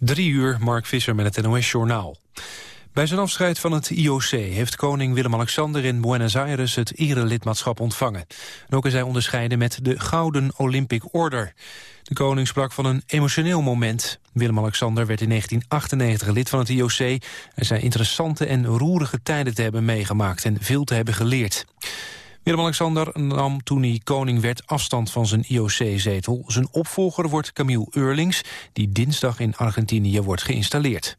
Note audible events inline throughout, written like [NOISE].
Drie uur, Mark Visser met het NOS-journaal. Bij zijn afscheid van het IOC heeft koning Willem-Alexander in Buenos Aires het erelidmaatschap ontvangen. En ook is hij onderscheiden met de Gouden Olympic Order. De koning sprak van een emotioneel moment. Willem-Alexander werd in 1998 lid van het IOC. Hij zei interessante en roerige tijden te hebben meegemaakt en veel te hebben geleerd. Willem-Alexander nam toen hij koning werd afstand van zijn IOC-zetel. Zijn opvolger wordt Camille Eurlings, die dinsdag in Argentinië wordt geïnstalleerd.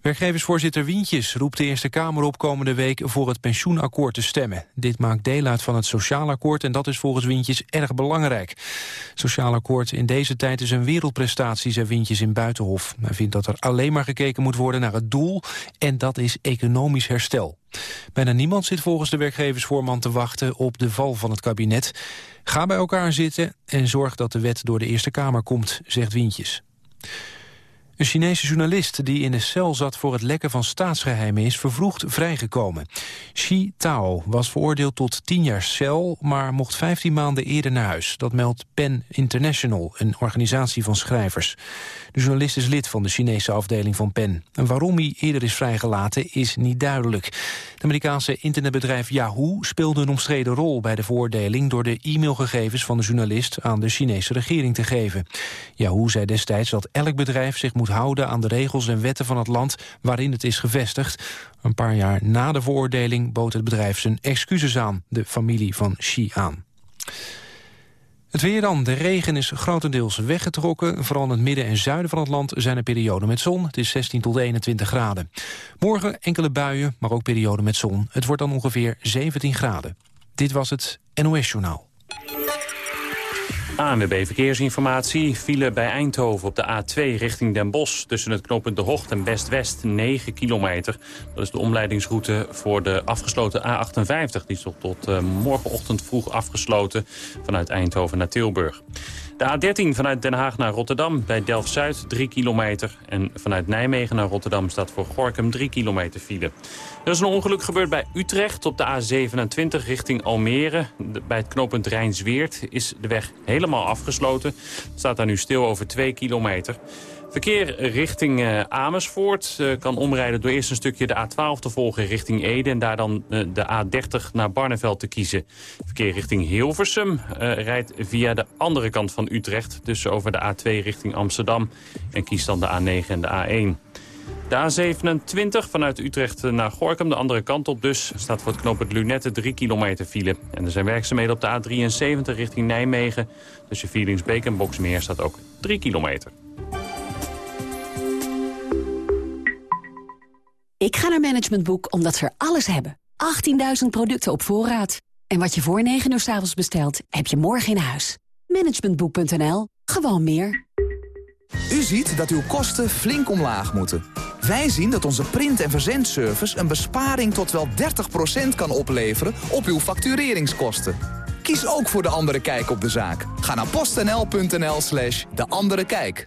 Werkgeversvoorzitter Wientjes roept de Eerste Kamer op komende week voor het pensioenakkoord te stemmen. Dit maakt deel uit van het sociaal akkoord en dat is volgens Wientjes erg belangrijk. Sociaal akkoord in deze tijd is een wereldprestatie, zei Wientjes in Buitenhof. Hij vindt dat er alleen maar gekeken moet worden naar het doel en dat is economisch herstel. Bijna niemand zit volgens de werkgeversvoorman te wachten op de val van het kabinet. Ga bij elkaar zitten en zorg dat de wet door de Eerste Kamer komt, zegt Wientjes. Een Chinese journalist die in de cel zat voor het lekken van staatsgeheimen is vervroegd vrijgekomen. Xi Tao was veroordeeld tot 10 jaar cel, maar mocht 15 maanden eerder naar huis. Dat meldt PEN International, een organisatie van schrijvers. De journalist is lid van de Chinese afdeling van PEN. En waarom hij eerder is vrijgelaten is niet duidelijk. Het Amerikaanse internetbedrijf Yahoo speelde een omstreden rol bij de veroordeling... door de e-mailgegevens van de journalist aan de Chinese regering te geven. Yahoo zei destijds dat elk bedrijf zich moet houden aan de regels en wetten van het land waarin het is gevestigd. Een paar jaar na de veroordeling bood het bedrijf zijn excuses aan, de familie van Xi aan. Het weer dan. De regen is grotendeels weggetrokken. Vooral in het midden en zuiden van het land zijn er perioden met zon. Het is 16 tot 21 graden. Morgen enkele buien, maar ook perioden met zon. Het wordt dan ongeveer 17 graden. Dit was het NOS Journaal. ANWB Verkeersinformatie. File bij Eindhoven op de A2 richting Den Bosch... tussen het knooppunt De Hocht en West-West 9 kilometer. Dat is de omleidingsroute voor de afgesloten A58. Die is tot, uh, morgenochtend vroeg afgesloten vanuit Eindhoven naar Tilburg. De A13 vanuit Den Haag naar Rotterdam bij Delft-Zuid 3 kilometer. En vanuit Nijmegen naar Rotterdam staat voor Gorkum 3 kilometer file. Er is een ongeluk gebeurd bij Utrecht op de A27 richting Almere. bij het knooppunt Rijnsweert is de weg helemaal afgesloten. Het staat daar nu stil over 2 kilometer. Verkeer richting uh, Amersfoort uh, kan omrijden door eerst een stukje de A12 te volgen richting Ede... en daar dan uh, de A30 naar Barneveld te kiezen. Verkeer richting Hilversum rijdt via de andere kant van Utrecht... dus over de A2 richting Amsterdam en kiest dan de A9 en de A1. De A27 vanuit Utrecht naar Gorkum, de andere kant op dus... staat voor het knooppunt Lunette 3 kilometer file. En er zijn werkzaamheden op de A73 richting Nijmegen. Tussen Vierlingsbeek en Boksmeer staat ook 3 kilometer. Ik ga naar Management Boek omdat ze er alles hebben. 18.000 producten op voorraad. En wat je voor 9 uur s avonds bestelt, heb je morgen in huis. Managementboek.nl. Gewoon meer. U ziet dat uw kosten flink omlaag moeten. Wij zien dat onze print- en verzendservice een besparing tot wel 30% kan opleveren op uw factureringskosten. Kies ook voor De Andere Kijk op de zaak. Ga naar postnl.nl slash De Andere Kijk.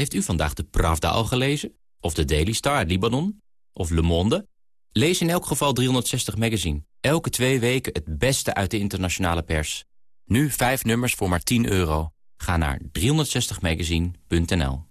Heeft u vandaag de Pravda al gelezen? Of de Daily Star uit Libanon? Of Le Monde? Lees in elk geval 360 Magazine. Elke twee weken het beste uit de internationale pers. Nu vijf nummers voor maar 10 euro. Ga naar 360magazine.nl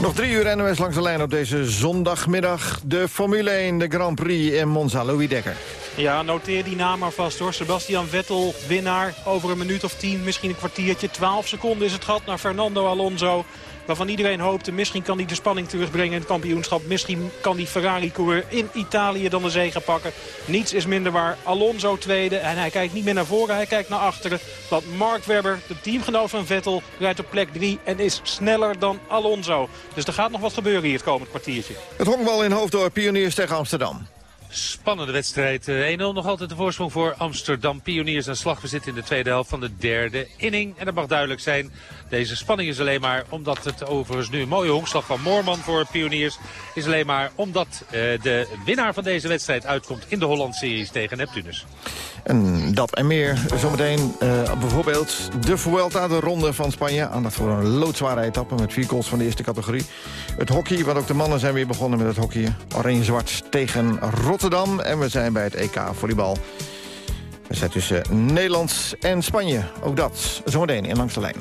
Nog drie uur NOS langs de lijn op deze zondagmiddag. De Formule 1, de Grand Prix in Monza. Louis Dekker. Ja, noteer die naam maar vast hoor. Sebastian Vettel, winnaar. Over een minuut of tien, misschien een kwartiertje. 12 seconden is het gat naar Fernando Alonso. Waarvan iedereen hoopte, misschien kan hij de spanning terugbrengen in het kampioenschap. Misschien kan die Ferrari-coureur in Italië dan de zege pakken. Niets is minder waar. Alonso tweede en hij kijkt niet meer naar voren, hij kijkt naar achteren. Want Mark Webber, de teamgenoot van Vettel, rijdt op plek 3 en is sneller dan Alonso. Dus er gaat nog wat gebeuren hier het komend kwartiertje. Het honkbal in Hoofddorp, pioniers tegen Amsterdam. Spannende wedstrijd. 1-0 eh, nog altijd de voorsprong voor Amsterdam. Pioniers aan slagbezit in de tweede helft van de derde inning. En dat mag duidelijk zijn. Deze spanning is alleen maar omdat het overigens nu een mooie honkslag van Moorman voor Pioniers. Is alleen maar omdat uh, de winnaar van deze wedstrijd uitkomt in de Holland-series tegen Neptunus. En dat en meer zometeen. Uh, bijvoorbeeld de Vuelta, de ronde van Spanje. Aandacht voor een loodzware etappe met vier goals van de eerste categorie. Het hockey, want ook de mannen zijn weer begonnen met het hockey. Oranje-zwart tegen Rotterdam. En we zijn bij het EK volleybal. We zijn tussen Nederland en Spanje. Ook dat zometeen in Langs de Lijn.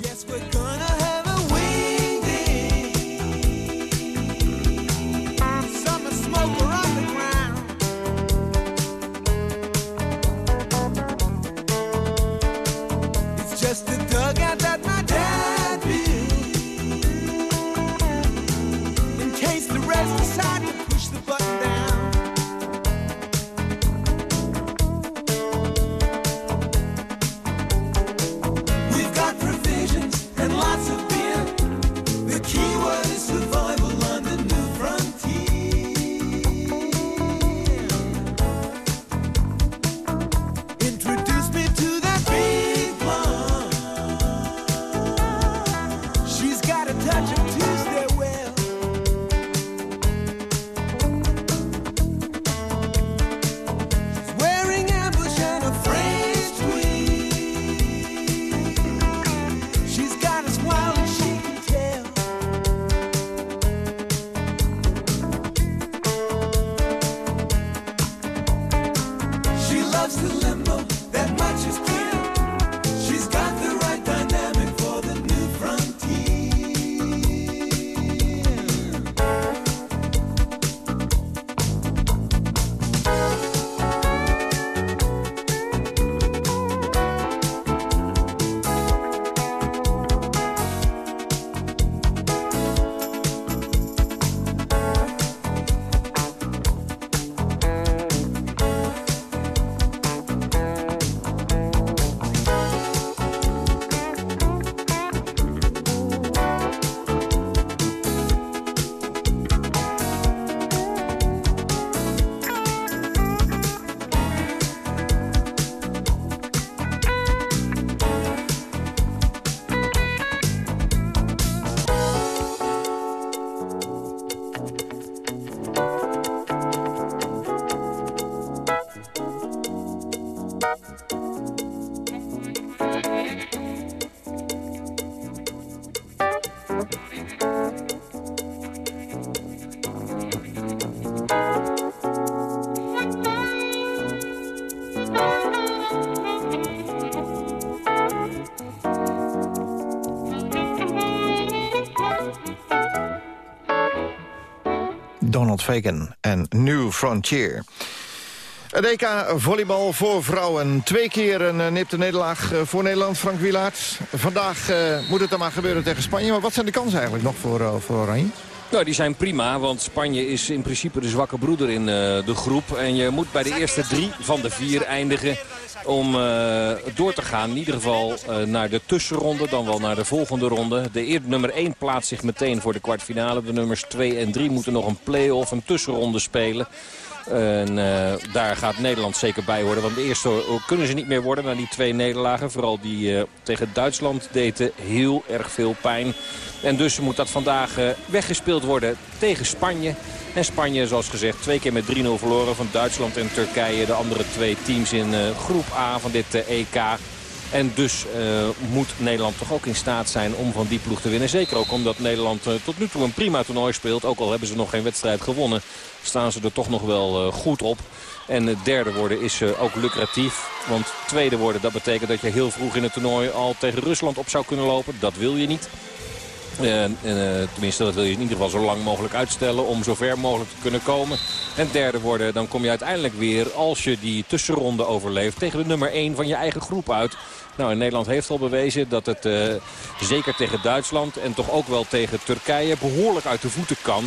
En New Frontier. Het EK volleybal voor vrouwen. Twee keer een uh, nipte nederlaag uh, voor Nederland, Frank Wielaert. Vandaag uh, moet het dan maar gebeuren tegen Spanje. Maar wat zijn de kansen eigenlijk nog voor, voor Oranje? Nou, die zijn prima, want Spanje is in principe de zwakke broeder in de groep. En je moet bij de eerste drie van de vier eindigen om uh, door te gaan. In ieder geval uh, naar de tussenronde, dan wel naar de volgende ronde. De eer, nummer 1 plaatst zich meteen voor de kwartfinale. De nummers 2 en 3 moeten nog een play-off, een tussenronde spelen. En uh, daar gaat Nederland zeker bij worden. Want de eerste kunnen ze niet meer worden na die twee nederlagen. Vooral die tegen Duitsland deden heel erg veel pijn. En dus moet dat vandaag weggespeeld worden tegen Spanje. En Spanje, zoals gezegd, twee keer met 3-0 verloren van Duitsland en Turkije. De andere twee teams in uh, groep A van dit EK. En dus uh, moet Nederland toch ook in staat zijn om van die ploeg te winnen. Zeker ook omdat Nederland tot nu toe een prima toernooi speelt. Ook al hebben ze nog geen wedstrijd gewonnen, staan ze er toch nog wel goed op. En derde worden is ook lucratief. Want tweede worden, dat betekent dat je heel vroeg in het toernooi al tegen Rusland op zou kunnen lopen. Dat wil je niet. Uh, tenminste, dat wil je in ieder geval zo lang mogelijk uitstellen om zo ver mogelijk te kunnen komen. en derde worden... dan kom je uiteindelijk weer, als je die tussenronde overleeft... tegen de nummer 1 van je eigen groep uit. Nou, Nederland heeft al bewezen dat het uh, zeker tegen Duitsland... en toch ook wel tegen Turkije behoorlijk uit de voeten kan...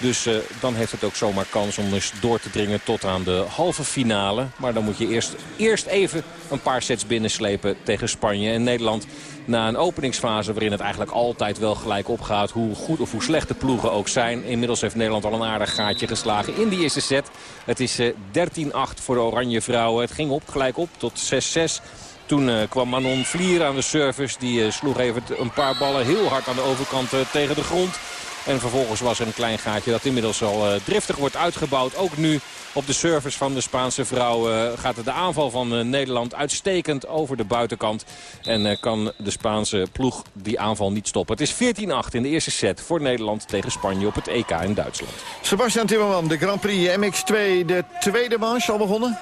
Dus uh, dan heeft het ook zomaar kans om eens door te dringen tot aan de halve finale. Maar dan moet je eerst, eerst even een paar sets binnenslepen tegen Spanje. En Nederland na een openingsfase waarin het eigenlijk altijd wel gelijk opgaat... hoe goed of hoe slecht de ploegen ook zijn. Inmiddels heeft Nederland al een aardig gaatje geslagen in die eerste set. Het is uh, 13-8 voor de Oranje Vrouwen. Het ging op, gelijk op tot 6-6. Toen uh, kwam Manon Vlier aan de service. Die sloeg even een paar ballen heel hard aan de overkant tegen de grond. En vervolgens was er een klein gaatje dat inmiddels al driftig wordt uitgebouwd. Ook nu op de service van de Spaanse vrouw uh, gaat de aanval van uh, Nederland uitstekend over de buitenkant. En uh, kan de Spaanse ploeg die aanval niet stoppen. Het is 14-8 in de eerste set voor Nederland tegen Spanje op het EK in Duitsland. Sebastian Timmerman, de Grand Prix MX2, de tweede manche al begonnen?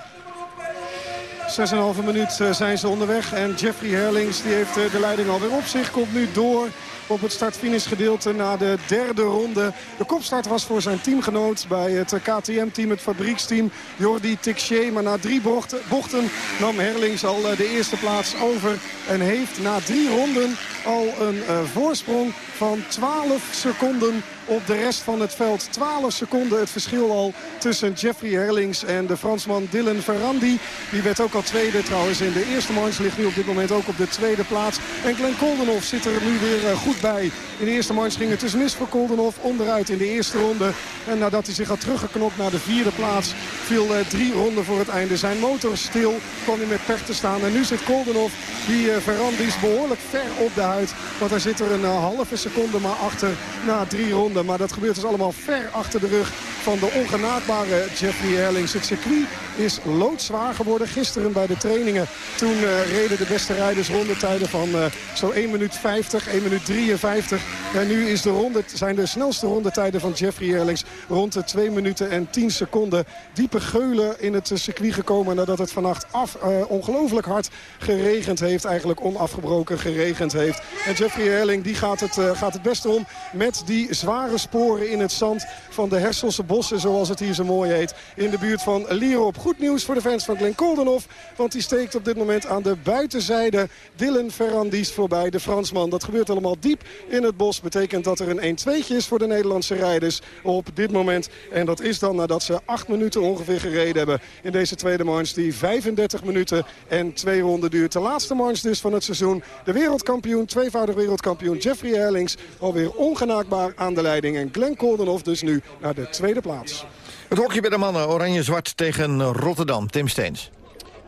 6,5 minuut zijn ze onderweg. En Jeffrey Herlings die heeft de leiding alweer op zich. Komt nu door op het start-finish gedeelte na de derde ronde. De kopstart was voor zijn teamgenoot bij het KTM-team, het fabrieksteam, Jordi Tixier. Maar na drie bochten, bochten nam Herlings al de eerste plaats over. En heeft na drie ronden al een uh, voorsprong van 12 seconden op de rest van het veld. 12 seconden het verschil al tussen Jeffrey Herlings en de Fransman Dylan Ferrandi. Die werd ook al tweede trouwens in de eerste manche. Ligt nu op dit moment ook op de tweede plaats. En Glenn Koldenhoff zit er nu weer goed bij. In de eerste manche ging het dus mis voor Koldenhoff. Onderuit in de eerste ronde. En nadat hij zich had teruggeknopt naar de vierde plaats... viel uh, drie ronden voor het einde. Zijn motor stil. Kwam hij met pech te staan. En nu zit Koldenhoff, die uh, Ferrandi is behoorlijk ver op de huid. Want hij zit er een halve seconde maar achter na drie ronden. Maar dat gebeurt dus allemaal ver achter de rug van de ongenaakbare Jeffrey Herlings. Het circuit is loodzwaar geworden. Gisteren bij de trainingen. Toen uh, reden de beste rijders rondetijden van uh, zo 1 minuut 50, 1 minuut 53. En nu is de ronde, zijn de snelste rondetijden van Jeffrey Herlings rond de 2 minuten en 10 seconden. Diepe geulen in het circuit gekomen nadat het vannacht af ongelooflijk hard geregend heeft. Eigenlijk onafgebroken geregend heeft. En Jeffrey Herling die gaat, het, gaat het beste om met die zware sporen in het zand van de Herselse bossen zoals het hier zo mooi heet. In de buurt van Lierop. Goed nieuws voor de fans van Glenn Koldenhoff. Want die steekt op dit moment aan de buitenzijde Dylan Ferrandis voorbij. De Fransman. Dat gebeurt allemaal diep in het bos. Betekent dat er een 1-2'tje is voor de Nederlandse rijders op dit moment. En dat is dan nadat ze 8 minuten ongeveer gereden hebben in deze tweede manche. Die 35 minuten en twee ronden duurt. De laatste manche dus van het seizoen. De wereldkampioen, tweevoudig wereldkampioen Jeffrey Herlings. Alweer ongenaakbaar aan de leiding. En Glenn Koldenhoff dus nu naar de tweede plaats. Het hockey bij de mannen, oranje-zwart tegen Rotterdam. Tim Steens.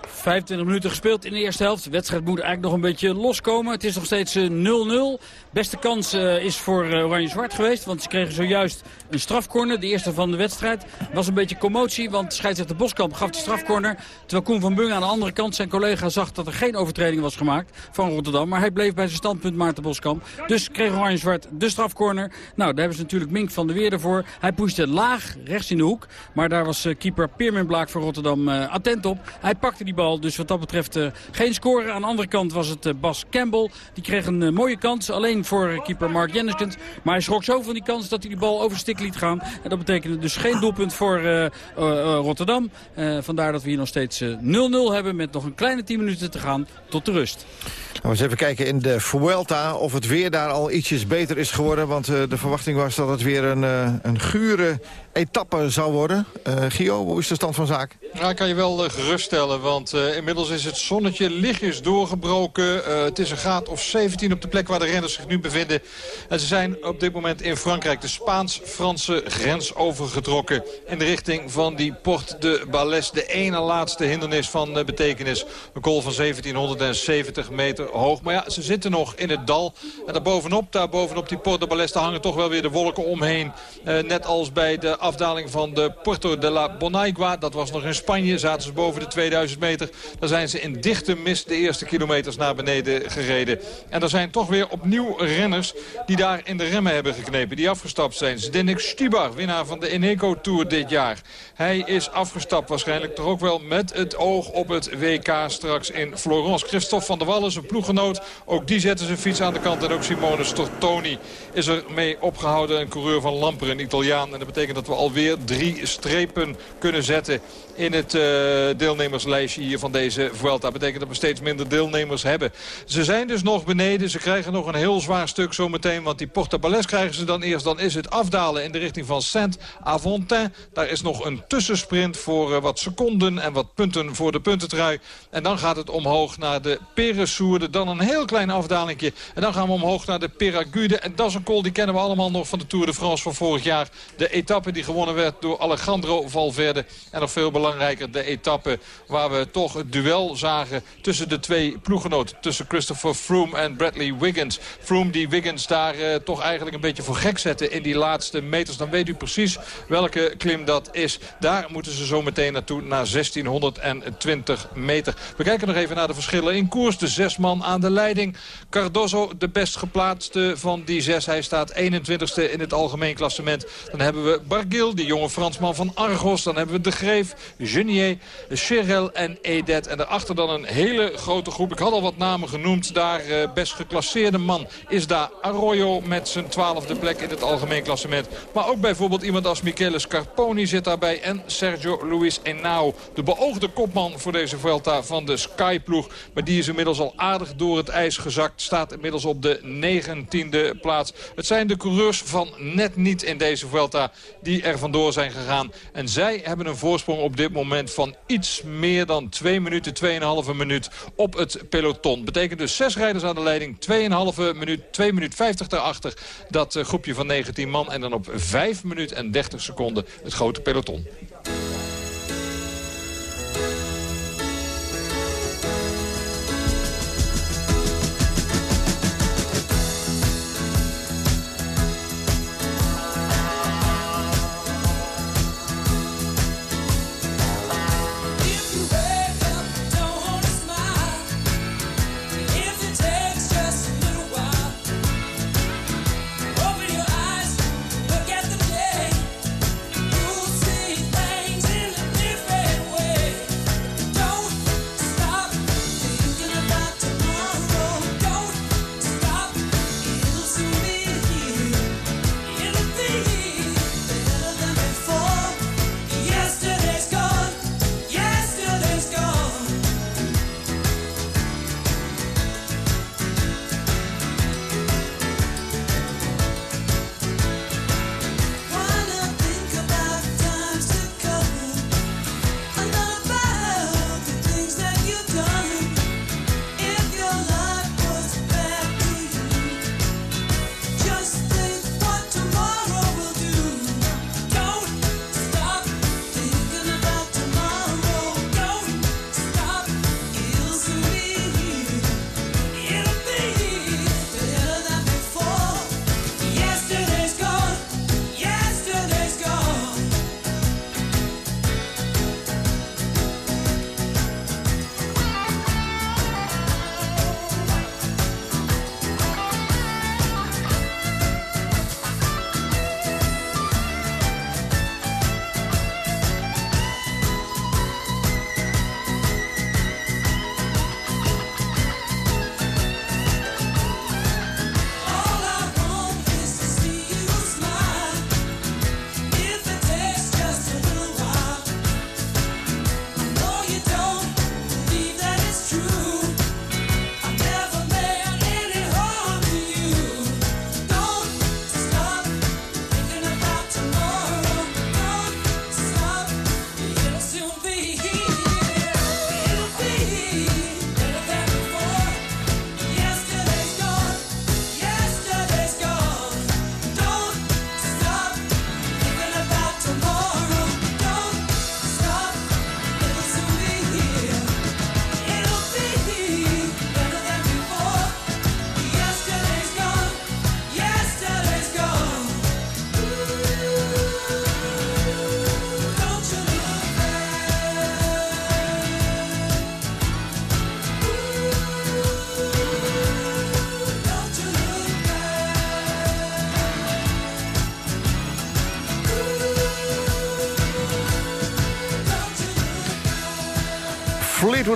25 minuten gespeeld in de eerste helft. De wedstrijd moet eigenlijk nog een beetje loskomen. Het is nog steeds 0-0. Beste kans uh, is voor uh, Oranje-Zwart geweest. Want ze kregen zojuist een strafcorner. De eerste van de wedstrijd. was een beetje commotie. Want scheidsrechter Boskamp gaf de strafcorner. Terwijl Koen van Bung aan de andere kant zijn collega zag dat er geen overtreding was gemaakt van Rotterdam. Maar hij bleef bij zijn standpunt Maarten Boskamp. Dus kreeg Oranje-Zwart de strafcorner. Nou, daar hebben ze natuurlijk Mink van de Weerde voor. Hij pushte laag rechts in de hoek. Maar daar was uh, keeper Piermin Blaak van Rotterdam attent op. Hij pakte die bal. Dus wat dat betreft geen score. Aan de andere kant was het Bas Campbell. Die kreeg een mooie kans. Alleen voor keeper Mark Jenniskens. Maar hij schrok zo van die kans dat hij die bal over stik liet gaan. En dat betekende dus geen doelpunt voor Rotterdam. vandaar dat we hier nog steeds 0-0 hebben. Met nog een kleine 10 minuten te gaan tot de rust. Nou, eens even kijken in de Vuelta of het weer daar al ietsjes beter is geworden. Want uh, de verwachting was dat het weer een, uh, een gure etappe zou worden. Uh, Gio, hoe is de stand van zaak? Ja, kan je wel geruststellen, want inmiddels is het zonnetje lichtjes doorgebroken. het is een graad of 17 op de plek waar de renners zich nu bevinden. En ze zijn op dit moment in Frankrijk de Spaans-Franse grens overgetrokken. In de richting van die Porte de Balès, de ene laatste hindernis van betekenis. Een kool van 1770 meter hoog. Maar ja, ze zitten nog in het dal. En daar bovenop, daar bovenop die Porto de Balesta hangen toch wel weer de wolken omheen. Eh, net als bij de afdaling van de Porto de la Bonaigua. Dat was nog in Spanje. Zaten ze boven de 2000 meter. Daar zijn ze in dichte mist de eerste kilometers naar beneden gereden. En er zijn toch weer opnieuw renners die daar in de remmen hebben geknepen. Die afgestapt zijn. Zdenek Stibar, winnaar van de Eneco Tour dit jaar. Hij is afgestapt waarschijnlijk toch ook wel met het oog op het WK straks in Florence. Christophe van der Wallen, zijn ploeg ploeggenoot. Ook die zetten zijn fiets aan de kant. En ook Simone Stortoni is er mee opgehouden. Een coureur van Lamper, een Italiaan. En dat betekent dat we alweer drie strepen kunnen zetten in het uh, deelnemerslijstje hier van deze Vuelta. Dat betekent dat we steeds minder deelnemers hebben. Ze zijn dus nog beneden. Ze krijgen nog een heel zwaar stuk zometeen. Want die Portabales krijgen ze dan eerst. Dan is het afdalen in de richting van Saint-Aventin. Daar is nog een tussensprint voor uh, wat seconden en wat punten voor de puntentrui. En dan gaat het omhoog naar de Peresourde. Dan een heel klein afdalingje. En dan gaan we omhoog naar de Peragude. En dat is een call die kennen we allemaal nog van de Tour de France van vorig jaar. De etappe die gewonnen werd door Alejandro Valverde. En nog veel belangrijker belangrijker de etappe waar we toch het duel zagen tussen de twee ploegenoten. Tussen Christopher Froome en Bradley Wiggins. Froome die Wiggins daar uh, toch eigenlijk een beetje voor gek zetten in die laatste meters. Dan weet u precies welke klim dat is. Daar moeten ze zo meteen naartoe naar 1620 meter. We kijken nog even naar de verschillen in koers. De zes man aan de leiding. Cardozo de best geplaatste van die zes. Hij staat 21ste in het algemeen klassement. Dan hebben we Bargil, die jonge Fransman van Argos. Dan hebben we De Greef, Genier, Cherel en Edet. En daarachter dan een hele grote groep. Ik had al wat namen genoemd. Daar uh, best geclasseerde man is daar Arroyo met zijn twaalfde plek in het algemeen klassement. Maar ook bijvoorbeeld iemand als Michele Scarponi zit daarbij. En Sergio Luis Henao, de beoogde kopman voor deze Vuelta van de Sky-ploeg. Maar die is inmiddels al aardig door het ijs gezakt. Staat inmiddels op de negentiende plaats. Het zijn de coureurs van net niet in deze Vuelta die er vandoor zijn gegaan. En zij hebben een voorsprong op dit moment van iets meer dan 2 minuten, 2,5 minuut op het peloton. Betekent dus 6 rijders aan de leiding, 2,5 minuut, 2 minuut 50 daarachter. Dat uh, groepje van 19 man en dan op 5 minuten en 30 seconden het grote peloton.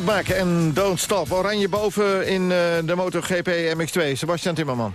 Mac en Don't Stop. Oranje boven in uh, de MotoGP MX2. Sebastian Timmerman.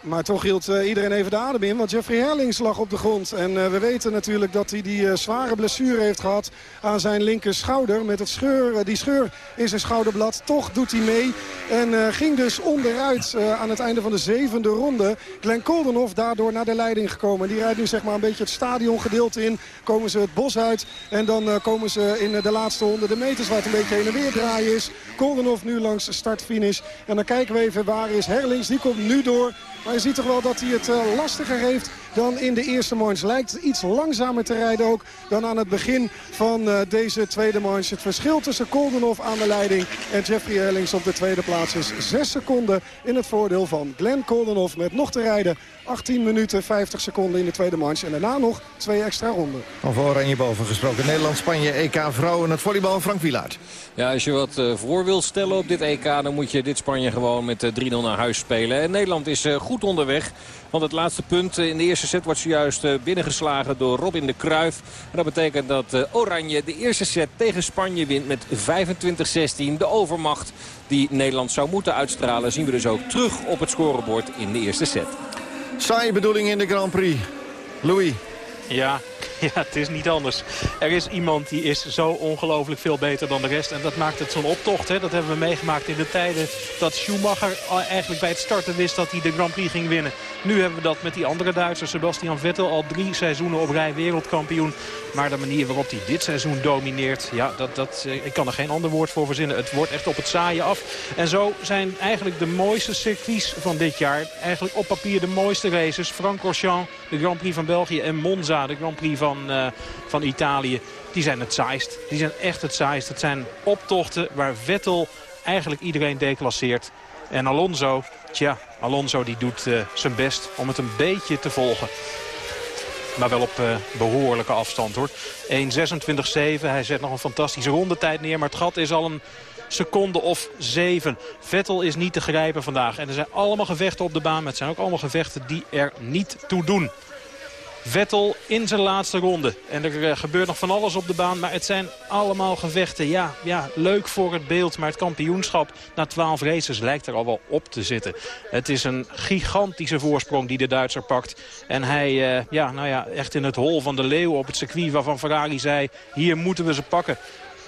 Maar toch hield uh, iedereen even de adem in. Want Jeffrey Herlings lag op de grond. En uh, we weten natuurlijk dat hij die uh, zware blessure heeft gehad aan zijn linker schouder. Met het scheur, die scheur in zijn schouderblad. Toch doet hij mee. En ging dus onderuit aan het einde van de zevende ronde. Glenn Koldenhoff daardoor naar de leiding gekomen. Die rijdt nu zeg maar een beetje het stadiongedeelte in. Komen ze het bos uit. En dan komen ze in de laatste honderden meters waar het een beetje heen en weer draaien is. Koldenhoff nu langs start-finish. En dan kijken we even waar is Herlings. Die komt nu door. Maar je ziet toch wel dat hij het uh, lastiger heeft dan in de eerste manche. Lijkt iets langzamer te rijden ook dan aan het begin van uh, deze tweede manche. Het verschil tussen Koldenhoff aan de leiding en Jeffrey Herlings op de tweede plaats is 6 seconden in het voordeel van Glenn Koldenhoff met nog te rijden 18 minuten 50 seconden in de tweede manche. En daarna nog twee extra ronden. Over Oranje boven gesproken. Nederland-Spanje, EK vrouwen, het volleybal, Frank Wielaert. Ja, als je wat uh, voor wil stellen op dit EK... dan moet je dit Spanje gewoon met uh, 3-0 naar huis spelen. En Nederland is goed onderweg. Want het laatste punt in de eerste set wordt zojuist binnengeslagen door Robin de Kruijf. En dat betekent dat Oranje de eerste set tegen Spanje wint met 25-16. De overmacht die Nederland zou moeten uitstralen... zien we dus ook terug op het scorebord in de eerste set. Saaie bedoeling in de Grand Prix. Louis. Ja, [LAUGHS] ja, het is niet anders. Er is iemand die is zo ongelooflijk veel beter dan de rest. En dat maakt het zo'n optocht. Hè. Dat hebben we meegemaakt in de tijden dat Schumacher eigenlijk bij het starten wist dat hij de Grand Prix ging winnen. Nu hebben we dat met die andere Duitser, Sebastian Vettel, al drie seizoenen op rij wereldkampioen. Maar de manier waarop hij dit seizoen domineert, ja, dat, dat, eh, ik kan er geen ander woord voor verzinnen. Het wordt echt op het saaien af. En zo zijn eigenlijk de mooiste circuits van dit jaar, eigenlijk op papier de mooiste races. Francorchamps, de Grand Prix van België en Monza, de Grand Prix van, uh, van Italië. Die zijn het saaist. Die zijn echt het saaist. Het zijn optochten waar Vettel eigenlijk iedereen declasseert. En Alonso, tja, Alonso die doet uh, zijn best om het een beetje te volgen. Maar wel op uh, behoorlijke afstand hoor. 1.26.7. Hij zet nog een fantastische rondetijd neer. Maar het gat is al een seconde of zeven. Vettel is niet te grijpen vandaag. En er zijn allemaal gevechten op de baan. Maar het zijn ook allemaal gevechten die er niet toe doen. Vettel in zijn laatste ronde. En er uh, gebeurt nog van alles op de baan. Maar het zijn allemaal gevechten. Ja, ja, leuk voor het beeld. Maar het kampioenschap na 12 races lijkt er al wel op te zitten. Het is een gigantische voorsprong die de Duitser pakt. En hij, uh, ja, nou ja, echt in het hol van de leeuw op het circuit waarvan Ferrari zei... hier moeten we ze pakken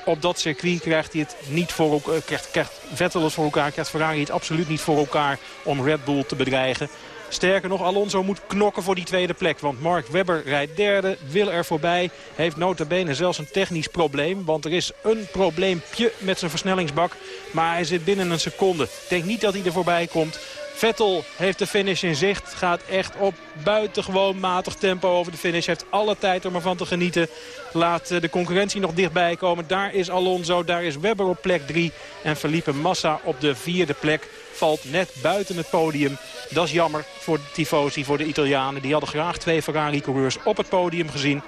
op dat circuit krijgt hij het niet voor elkaar. Krijgt, krijgt Vettel voor elkaar, krijgt Ferrari het absoluut niet voor elkaar om Red Bull te bedreigen. Sterker nog, Alonso moet knokken voor die tweede plek. Want Mark Webber rijdt derde, wil er voorbij. Heeft notabene zelfs een technisch probleem. Want er is een probleempje met zijn versnellingsbak. Maar hij zit binnen een seconde. Ik denk niet dat hij er voorbij komt. Vettel heeft de finish in zicht. Gaat echt op buitengewoon matig tempo over de finish. Heeft alle tijd om ervan te genieten. Laat eh, de concurrentie nog dichtbij komen. Daar is Alonso, daar is Webber op plek 3. En Felipe Massa op de vierde plek. Valt net buiten het podium. Dat is jammer voor de tifosi, voor de Italianen. Die hadden graag twee Ferrari-coureurs op het podium gezien.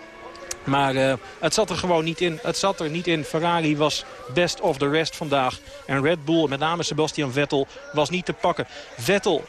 Maar uh, het zat er gewoon niet in. Het zat er niet in. Ferrari was best of the rest vandaag. En Red Bull, met name Sebastian Vettel, was niet te pakken. Vettel, 50%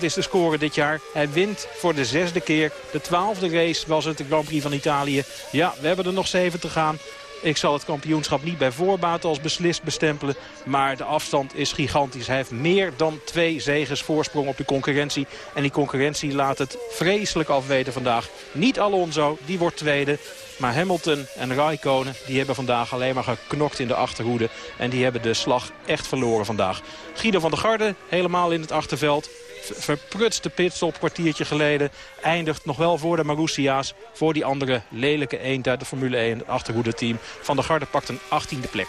is de score dit jaar. Hij wint voor de zesde keer. De twaalfde race was het, de Grand Prix van Italië. Ja, we hebben er nog zeven te gaan. Ik zal het kampioenschap niet bij voorbaat als beslist bestempelen. Maar de afstand is gigantisch. Hij heeft meer dan twee zegens voorsprong op de concurrentie. En die concurrentie laat het vreselijk afweten vandaag. Niet Alonso, die wordt tweede. Maar Hamilton en Raikkonen die hebben vandaag alleen maar geknokt in de achterhoede. En die hebben de slag echt verloren vandaag. Guido van der Garde helemaal in het achterveld verprutste pitstop kwartiertje geleden. Eindigt nog wel voor de Marussia's. Voor die andere lelijke eend uit de Formule 1 achterhoede team. Van der Garde pakt een 18e plek.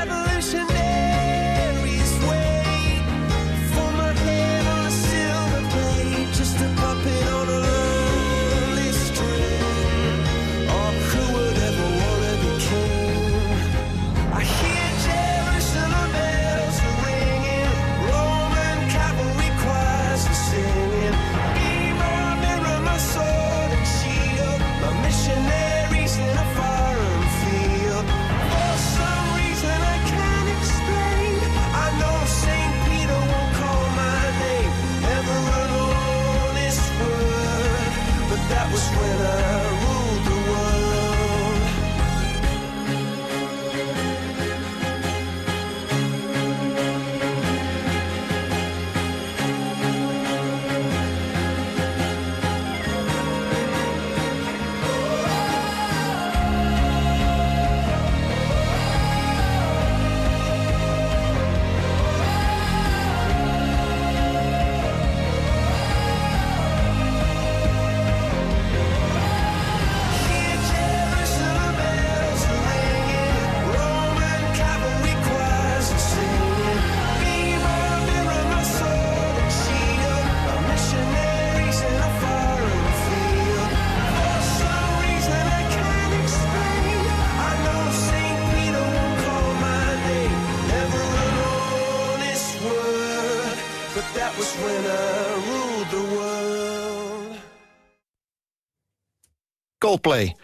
Coldplay.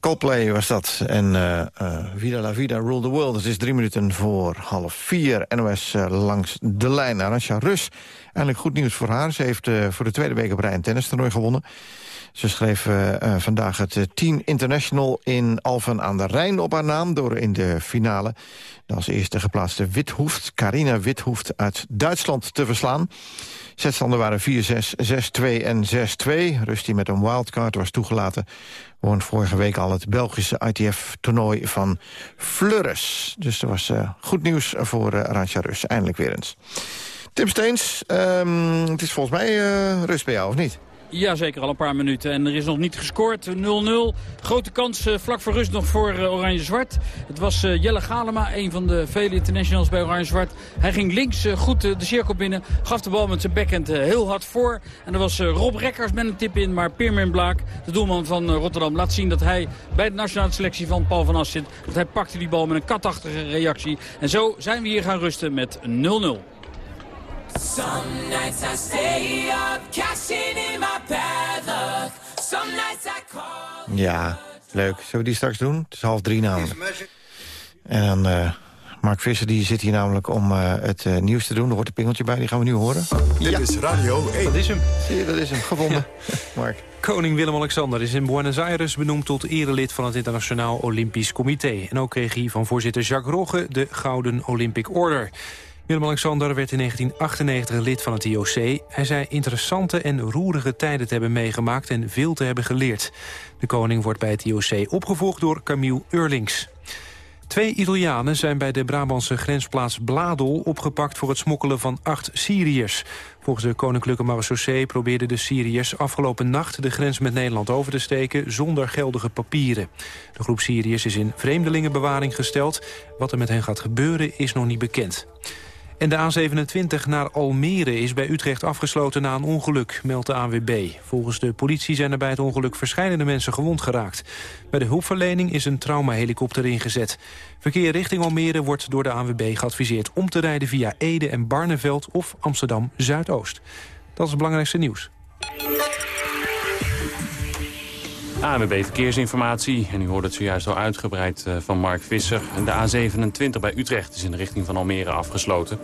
Coldplay was dat. En eh, Vida la Vida Rule the World. Het is drie minuten voor half vier. NOS eh, langs de lijn. Arantja Rus. Eindelijk goed nieuws voor haar. Ze heeft voor de tweede week op rij een tennistoernooi gewonnen. Ze schreef vandaag het Team International in Alphen aan de Rijn op haar naam... door in de finale de als eerste geplaatste Withoeft, Carina Withoeft uit Duitsland te verslaan. Zetstanden waren 4-6, 6-2 en 6-2. Rust die met een wildcard was toegelaten... won vorige week al het Belgische ITF-toernooi van Fleurs. Dus er was eh, goed nieuws voor uh, Rus, eindelijk weer eens. Tim Steens, ehm, het is volgens mij eh, rust bij jou, of niet? Ja, zeker al een paar minuten. En er is nog niet gescoord. 0-0. Grote kans eh, vlak voor rust nog voor eh, Oranje-Zwart. Het was eh, Jelle Galema, een van de vele internationals bij Oranje-Zwart. Hij ging links goed de cirkel binnen. Gaf de bal met zijn backhand heel hard voor. En er was Rob Rekkers met een tip in. Maar Pirmin Blaak, de doelman van Rotterdam, laat zien dat hij bij de nationale selectie van Paul van As zit. Want hij pakte die bal met een katachtige reactie. En zo zijn we hier gaan rusten met 0-0. Ja, leuk. Zullen we die straks doen? Het is half drie namelijk. En dan eh, Mark Visser die zit hier namelijk om eh, het eh, nieuws te doen. Er hoort een pingeltje bij, die gaan we nu horen. Dit is Radio 1. Dat is hem. Zie je, dat is hem. Gevonden. [LAUGHS] Mark. Koning Willem-Alexander is in Buenos Aires benoemd tot erelid van het Internationaal Olympisch Comité. En ook kreeg hij van voorzitter Jacques Rogge de Gouden Olympic Order. Willem-Alexander werd in 1998 lid van het IOC. Hij zei interessante en roerige tijden te hebben meegemaakt en veel te hebben geleerd. De koning wordt bij het IOC opgevolgd door Camille Eurlings. Twee Italianen zijn bij de Brabantse grensplaats Bladel opgepakt voor het smokkelen van acht Syriërs. Volgens de Koninklijke Marechaussee probeerden de Syriërs afgelopen nacht de grens met Nederland over te steken zonder geldige papieren. De groep Syriërs is in vreemdelingenbewaring gesteld. Wat er met hen gaat gebeuren is nog niet bekend. En de A27 naar Almere is bij Utrecht afgesloten na een ongeluk, meldt de ANWB. Volgens de politie zijn er bij het ongeluk verschillende mensen gewond geraakt. Bij de hulpverlening is een traumahelikopter ingezet. Verkeer richting Almere wordt door de ANWB geadviseerd om te rijden via Ede en Barneveld of Amsterdam Zuidoost. Dat is het belangrijkste nieuws. ANWB Verkeersinformatie. En u hoort het zojuist al uitgebreid eh, van Mark Visser. De A27 bij Utrecht is in de richting van Almere afgesloten.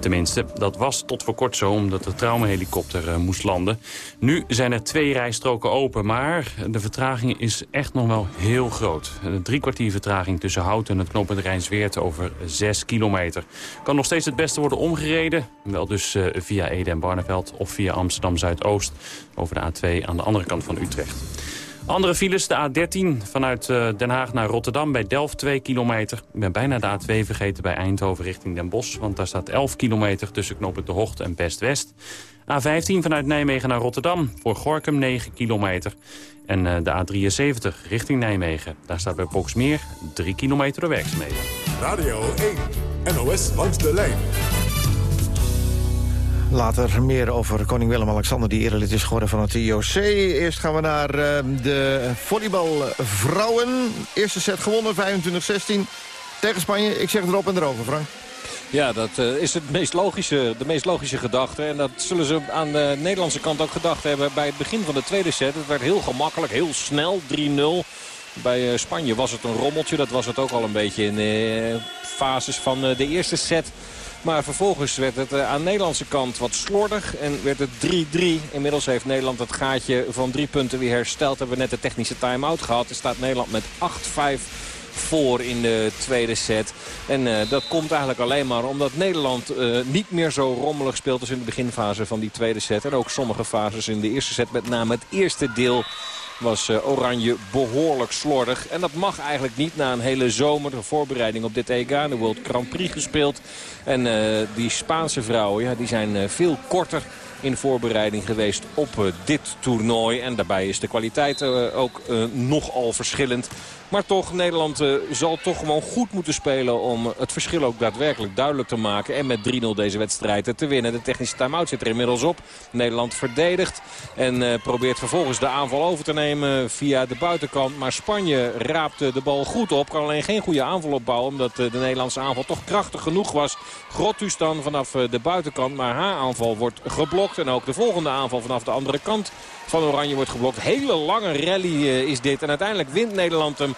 Tenminste, dat was tot voor kort zo omdat de traumahelikopter uh, moest landen. Nu zijn er twee rijstroken open, maar de vertraging is echt nog wel heel groot. Een drie kwartier vertraging tussen Houten en het knooppunt Rijnsweert over 6 kilometer. Kan nog steeds het beste worden omgereden. Wel dus via Ede en Barneveld of via Amsterdam Zuidoost over de A2 aan de andere kant van Utrecht. Andere files, de A13 vanuit eh, Den Haag naar Rotterdam bij Delft 2 kilometer. Ik ben bijna de A2 vergeten bij Eindhoven richting Den Bosch... want daar staat 11 kilometer tussen knooppunt De Hocht en Best-West. A15 vanuit Nijmegen naar Rotterdam voor Gorkum 9 kilometer. En eh, de A73 richting Nijmegen. Daar staat bij Boksmeer 3 kilometer de werkzaamheden. Radio 1, NOS langs de lijn. Later meer over koning Willem-Alexander... die eerder lid is geworden van het IOC. Eerst gaan we naar eh, de volleybalvrouwen. Eerste set gewonnen, 25-16 tegen Spanje. Ik zeg erop en erover, Frank. Ja, dat eh, is het meest logische, de meest logische gedachte. En dat zullen ze aan de Nederlandse kant ook gedacht hebben bij het begin van de tweede set. Het werd heel gemakkelijk, heel snel, 3-0. Bij eh, Spanje was het een rommeltje. Dat was het ook al een beetje in de fases van de eerste set. Maar vervolgens werd het eh, aan de Nederlandse kant wat slordig en werd het 3-3. Inmiddels heeft Nederland het gaatje van drie punten weer hersteld. Hebben we net de technische time-out gehad. Er staat Nederland met 8-5 voor in de tweede set. En uh, dat komt eigenlijk alleen maar omdat Nederland uh, niet meer zo rommelig speelt als in de beginfase van die tweede set. En ook sommige fases in de eerste set, met name het eerste deel was uh, Oranje behoorlijk slordig. En dat mag eigenlijk niet na een hele zomer. De voorbereiding op dit EK, de World Grand Prix gespeeld. En uh, die Spaanse vrouwen ja, die zijn uh, veel korter in voorbereiding geweest op dit toernooi. En daarbij is de kwaliteit ook nogal verschillend. Maar toch, Nederland uh, zal toch gewoon goed moeten spelen om het verschil ook daadwerkelijk duidelijk te maken. En met 3-0 deze wedstrijd te winnen. De technische time-out zit er inmiddels op. Nederland verdedigt en uh, probeert vervolgens de aanval over te nemen via de buitenkant. Maar Spanje raapt de bal goed op. Kan alleen geen goede aanval opbouwen omdat uh, de Nederlandse aanval toch krachtig genoeg was. Grottus dan vanaf de buitenkant. Maar haar aanval wordt geblokt. En ook de volgende aanval vanaf de andere kant van Oranje wordt geblokt. Hele lange rally is dit. En uiteindelijk wint Nederland hem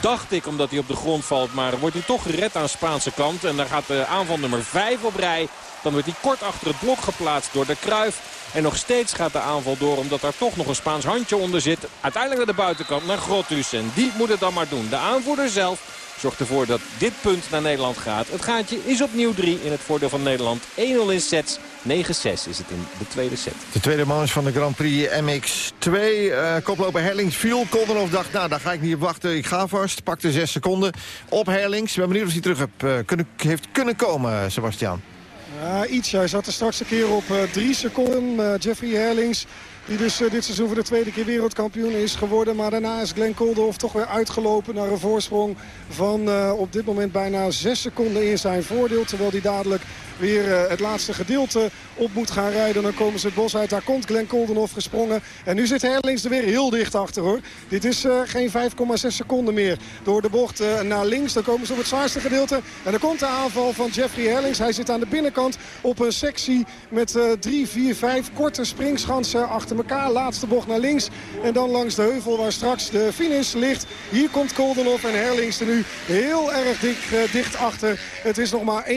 Dacht ik omdat hij op de grond valt. Maar wordt hij toch gered aan de Spaanse kant. En dan gaat de aanval nummer 5 op rij. Dan wordt hij kort achter het blok geplaatst door de Kruif. En nog steeds gaat de aanval door omdat er toch nog een Spaans handje onder zit. Uiteindelijk naar de buitenkant naar Grottus. En die moet het dan maar doen. De aanvoerder zelf zorgt ervoor dat dit punt naar Nederland gaat. Het gaatje is opnieuw 3 in het voordeel van Nederland. 1-0 in sets. 9-6 is het in de tweede set. De tweede manche van de Grand Prix MX2. Uh, koploper Herlings viel. Koldenhoff dacht, nou, daar ga ik niet op wachten. Ik ga vast. Pakte 6 seconden op Herlings. Ik ben benieuwd of hij terug heb, uh, kunnen, heeft kunnen komen, Sebastian. Ja, iets. Hij zat de straks een keer op 3 uh, seconden. Jeffrey Herlings die dus uh, dit seizoen voor de tweede keer wereldkampioen is geworden. Maar daarna is Glenn Kolderhoff toch weer uitgelopen naar een voorsprong van uh, op dit moment bijna 6 seconden in zijn voordeel. Terwijl hij dadelijk weer uh, het laatste gedeelte op moet gaan rijden. Dan komen ze het bos uit. Daar komt Glenn Koldenhoff gesprongen. En nu zit Herlings er weer heel dicht achter hoor. Dit is uh, geen 5,6 seconden meer. Door de bocht uh, naar links. Dan komen ze op het zwaarste gedeelte. En dan komt de aanval van Jeffrey Herlings. Hij zit aan de binnenkant op een sectie met 3, 4, 5 korte springschansen achter elkaar. Laatste bocht naar links. En dan langs de heuvel waar straks de finish ligt. Hier komt Koldenhoff en Herlings er nu heel erg dik, dicht achter. Het is nog maar 1,2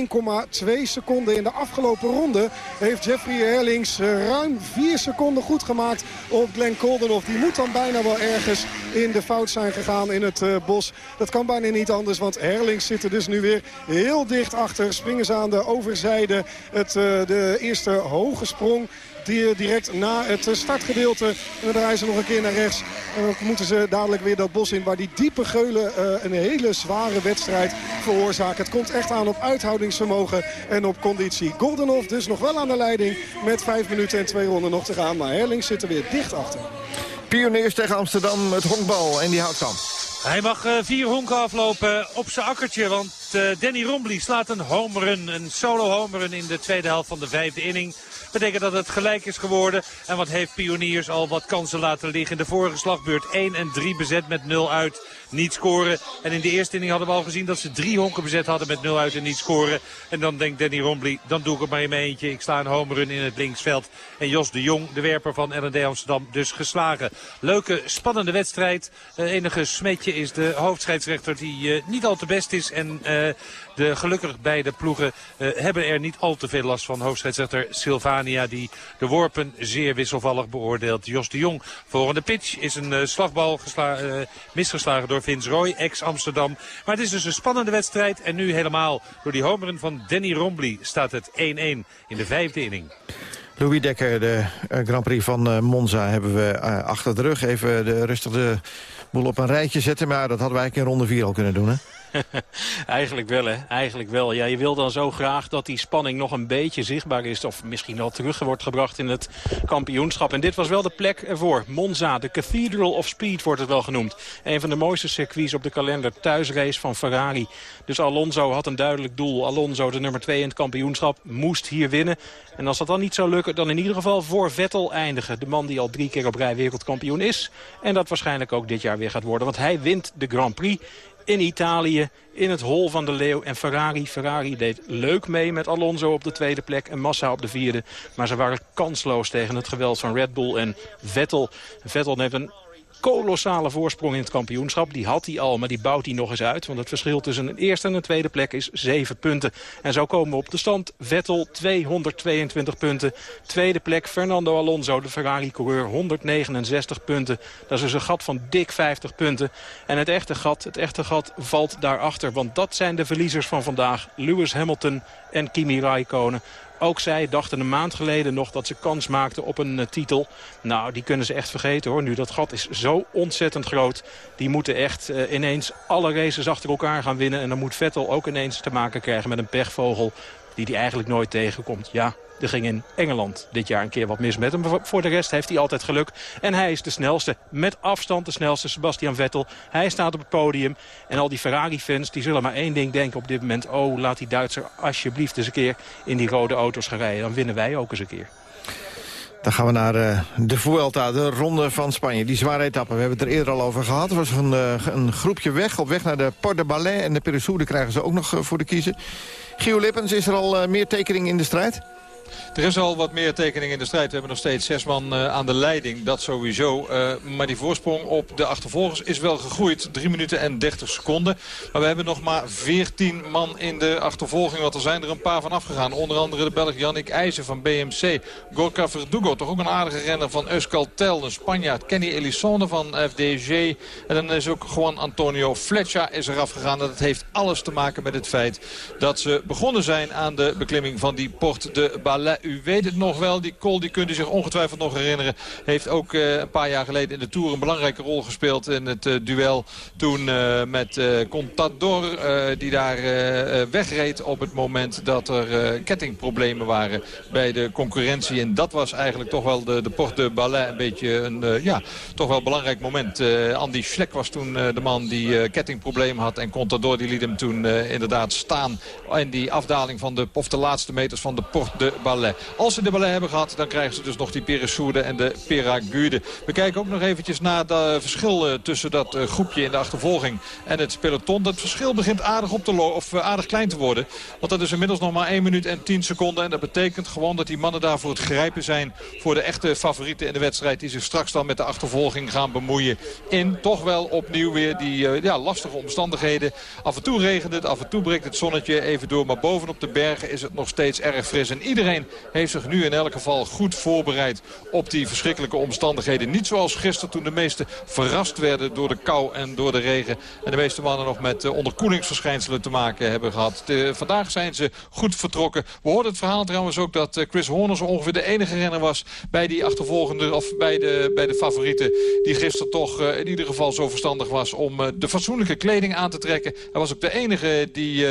seconden in de afgelopen ronde heeft Jeffrey Herlings ruim 4 seconden goed gemaakt op Glenn Koldenhoff. Die moet dan bijna wel ergens in de fout zijn gegaan in het uh, bos. Dat kan bijna niet anders, want Herlings zit er dus nu weer heel dicht achter. Springen ze aan de overzijde. Het, uh, de eerste hoge sprong direct na het startgedeelte. En dan draaien ze nog een keer naar rechts. En dan moeten ze dadelijk weer dat bos in. Waar die diepe geulen uh, een hele zware wedstrijd veroorzaken. Het komt echt aan op uithoudingsvermogen en op conditie. Goldenhoff dus nog wel aan de leiding. Met vijf minuten en twee ronden nog te gaan. Maar Herlings zit er weer dicht achter. Pioniers tegen Amsterdam, het honkbal. En die houdt dan. Hij mag uh, vier honken aflopen op zijn akkertje. Want Danny Rombly slaat een homerun, een solo homerun in de tweede helft van de vijfde inning. Betekent dat het gelijk is geworden. En wat heeft Pioniers al wat kansen laten liggen. In de vorige slagbeurt 1 en 3 bezet met 0 uit. Niet scoren. En in de eerste inning hadden we al gezien dat ze drie honken bezet hadden met 0 uit en niet scoren. En dan denkt Danny Rombly, dan doe ik het maar in mijn eentje. Ik sla een homerun in het linksveld. En Jos de Jong, de werper van RD Amsterdam, dus geslagen. Leuke, spannende wedstrijd. Uh, enige smetje is de hoofdscheidsrechter die uh, niet al te best is. En uh, de gelukkig beide ploegen hebben er niet al te veel last van. Hoofdscheidsrechter Silvania die de worpen zeer wisselvallig beoordeelt. Jos de Jong, volgende pitch, is een slagbal misgeslagen door Vince Roy, ex-Amsterdam. Maar het is dus een spannende wedstrijd. En nu helemaal door die homeren van Danny Rombly staat het 1-1 in de vijfde inning. Louis Dekker, de eh, Grand Prix van eh, Monza hebben we eh, achter de rug. Even de rustige boel op een rijtje zetten. Maar dat hadden wij eigenlijk in ronde 4 al kunnen doen, hè? [LAUGHS] Eigenlijk wel, hè. Eigenlijk wel. Ja, je wil dan zo graag dat die spanning nog een beetje zichtbaar is... of misschien al terug wordt gebracht in het kampioenschap. En dit was wel de plek ervoor. Monza, de Cathedral of Speed wordt het wel genoemd. Een van de mooiste circuits op de kalender. Thuisrace van Ferrari. Dus Alonso had een duidelijk doel. Alonso, de nummer 2 in het kampioenschap, moest hier winnen. En als dat dan niet zou lukken, dan in ieder geval voor Vettel eindigen. De man die al drie keer op rij wereldkampioen is. En dat waarschijnlijk ook dit jaar weer gaat worden. Want hij wint de Grand Prix in Italië, in het hol van de leeuw. En Ferrari, Ferrari deed leuk mee met Alonso op de tweede plek en Massa op de vierde. Maar ze waren kansloos tegen het geweld van Red Bull en Vettel. Vettel neemt een kolossale voorsprong in het kampioenschap. Die had hij al, maar die bouwt hij nog eens uit. Want het verschil tussen een eerste en een tweede plek is 7 punten. En zo komen we op de stand. Vettel 222 punten. Tweede plek Fernando Alonso, de Ferrari-coureur, 169 punten. Dat is dus een gat van dik 50 punten. En het echte gat, het echte gat valt daarachter. Want dat zijn de verliezers van vandaag. Lewis Hamilton en Kimi Raikkonen. Ook zij dachten een maand geleden nog dat ze kans maakten op een uh, titel. Nou, die kunnen ze echt vergeten hoor. Nu, dat gat is zo ontzettend groot. Die moeten echt uh, ineens alle races achter elkaar gaan winnen. En dan moet Vettel ook ineens te maken krijgen met een pechvogel... die hij eigenlijk nooit tegenkomt. Ja, er ging in Engeland dit jaar een keer wat mis met hem. Voor de rest heeft hij altijd geluk. En hij is de snelste, met afstand de snelste, Sebastian Vettel. Hij staat op het podium. En al die Ferrari-fans die zullen maar één ding denken op dit moment. Oh, laat die Duitser alsjeblieft eens een keer in die rode auto's gaan rijden. Dan winnen wij ook eens een keer. Dan gaan we naar uh, de Vuelta, de ronde van Spanje. Die zware etappe, we hebben het er eerder al over gehad. Er was een, uh, een groepje weg, op weg naar de Port de Balais. En de Peresoude krijgen ze ook nog uh, voor de kiezen. Gio Lippens, is er al meer tekening in de strijd? Er is al wat meer tekening in de strijd. We hebben nog steeds zes man uh, aan de leiding. Dat sowieso. Uh, maar die voorsprong op de achtervolgers is wel gegroeid. 3 minuten en 30 seconden. Maar we hebben nog maar 14 man in de achtervolging. Want er zijn er een paar van afgegaan. Onder andere de Belg Jannik IJzer van BMC. Gorka Verdugo, toch ook een aardige renner van Euskaltel. Een Spanjaard. Kenny Elisonde van FDG. En dan is ook gewoon Antonio Fletcher is eraf gegaan. Dat heeft alles te maken met het feit dat ze begonnen zijn aan de beklimming van die Port de U weet het nog wel, die col die kunt u zich ongetwijfeld nog herinneren. Heeft ook uh, een paar jaar geleden in de Tour een belangrijke rol gespeeld in het uh, duel. Toen uh, met Contador, die daar wegreed op het moment dat er kettingproblemen waren bij de concurrentie. En dat was eigenlijk toch wel de, de Porte de Balais een beetje een ja, toch wel belangrijk moment. Andy Schleck was toen de man die kettingproblemen had. En Contador die liet hem toen inderdaad staan in die afdaling van de, of de laatste meters van de Porte de. Als ze de ballet hebben gehad, dan krijgen ze dus nog die Peresourde en de Peragude. We kijken ook nog eventjes naar het verschil tussen dat groepje in de achtervolging en het peloton. Dat verschil begint aardig, op te of aardig klein te worden. Want dat is inmiddels nog maar 1 minuut en 10 seconden. En dat betekent gewoon dat die mannen daar voor het grijpen zijn voor de echte favorieten in de wedstrijd. Die zich straks dan met de achtervolging gaan bemoeien. In toch wel opnieuw weer die ja, lastige omstandigheden. Af en toe regent het, af en toe breekt het zonnetje even door. Maar bovenop de bergen is het nog steeds erg fris. En iedereen heeft zich nu in elk geval goed voorbereid op die verschrikkelijke omstandigheden. Niet zoals gisteren toen de meesten verrast werden door de kou en door de regen. En de meeste mannen nog met onderkoelingsverschijnselen te maken hebben gehad. Vandaag zijn ze goed vertrokken. We hoorden het verhaal trouwens ook dat Chris Horner ongeveer de enige renner was bij die achtervolgende of bij de, bij de favorieten. Die gisteren toch uh, in ieder geval zo verstandig was om de fatsoenlijke kleding aan te trekken. Hij was ook de enige die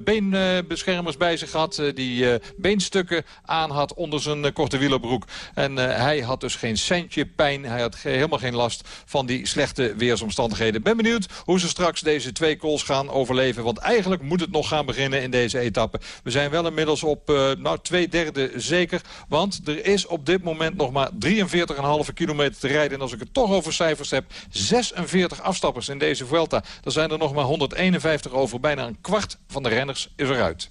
beenbeschermers bij zich had. die beenstukken aan had onder zijn korte wielerbroek. En uh, hij had dus geen centje pijn. Hij had helemaal geen last van die slechte weersomstandigheden. Ben benieuwd hoe ze straks deze twee calls gaan overleven. Want eigenlijk moet het nog gaan beginnen in deze etappe. We zijn wel inmiddels op uh, nou, twee derde zeker. Want er is op dit moment nog maar 43,5 kilometer te rijden. En als ik het toch over cijfers heb, 46 afstappers in deze Vuelta. Er zijn er nog maar 151 over. Bijna een kwart van de renners is eruit.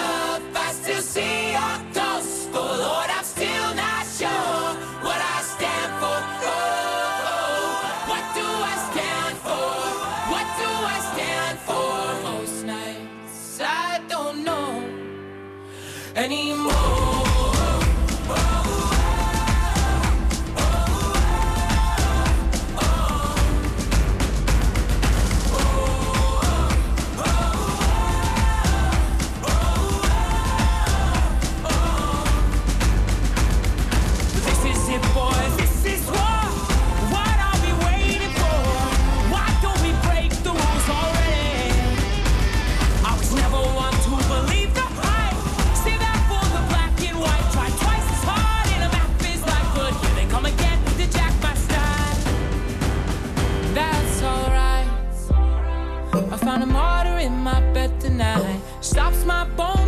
bed tonight. Stops my bones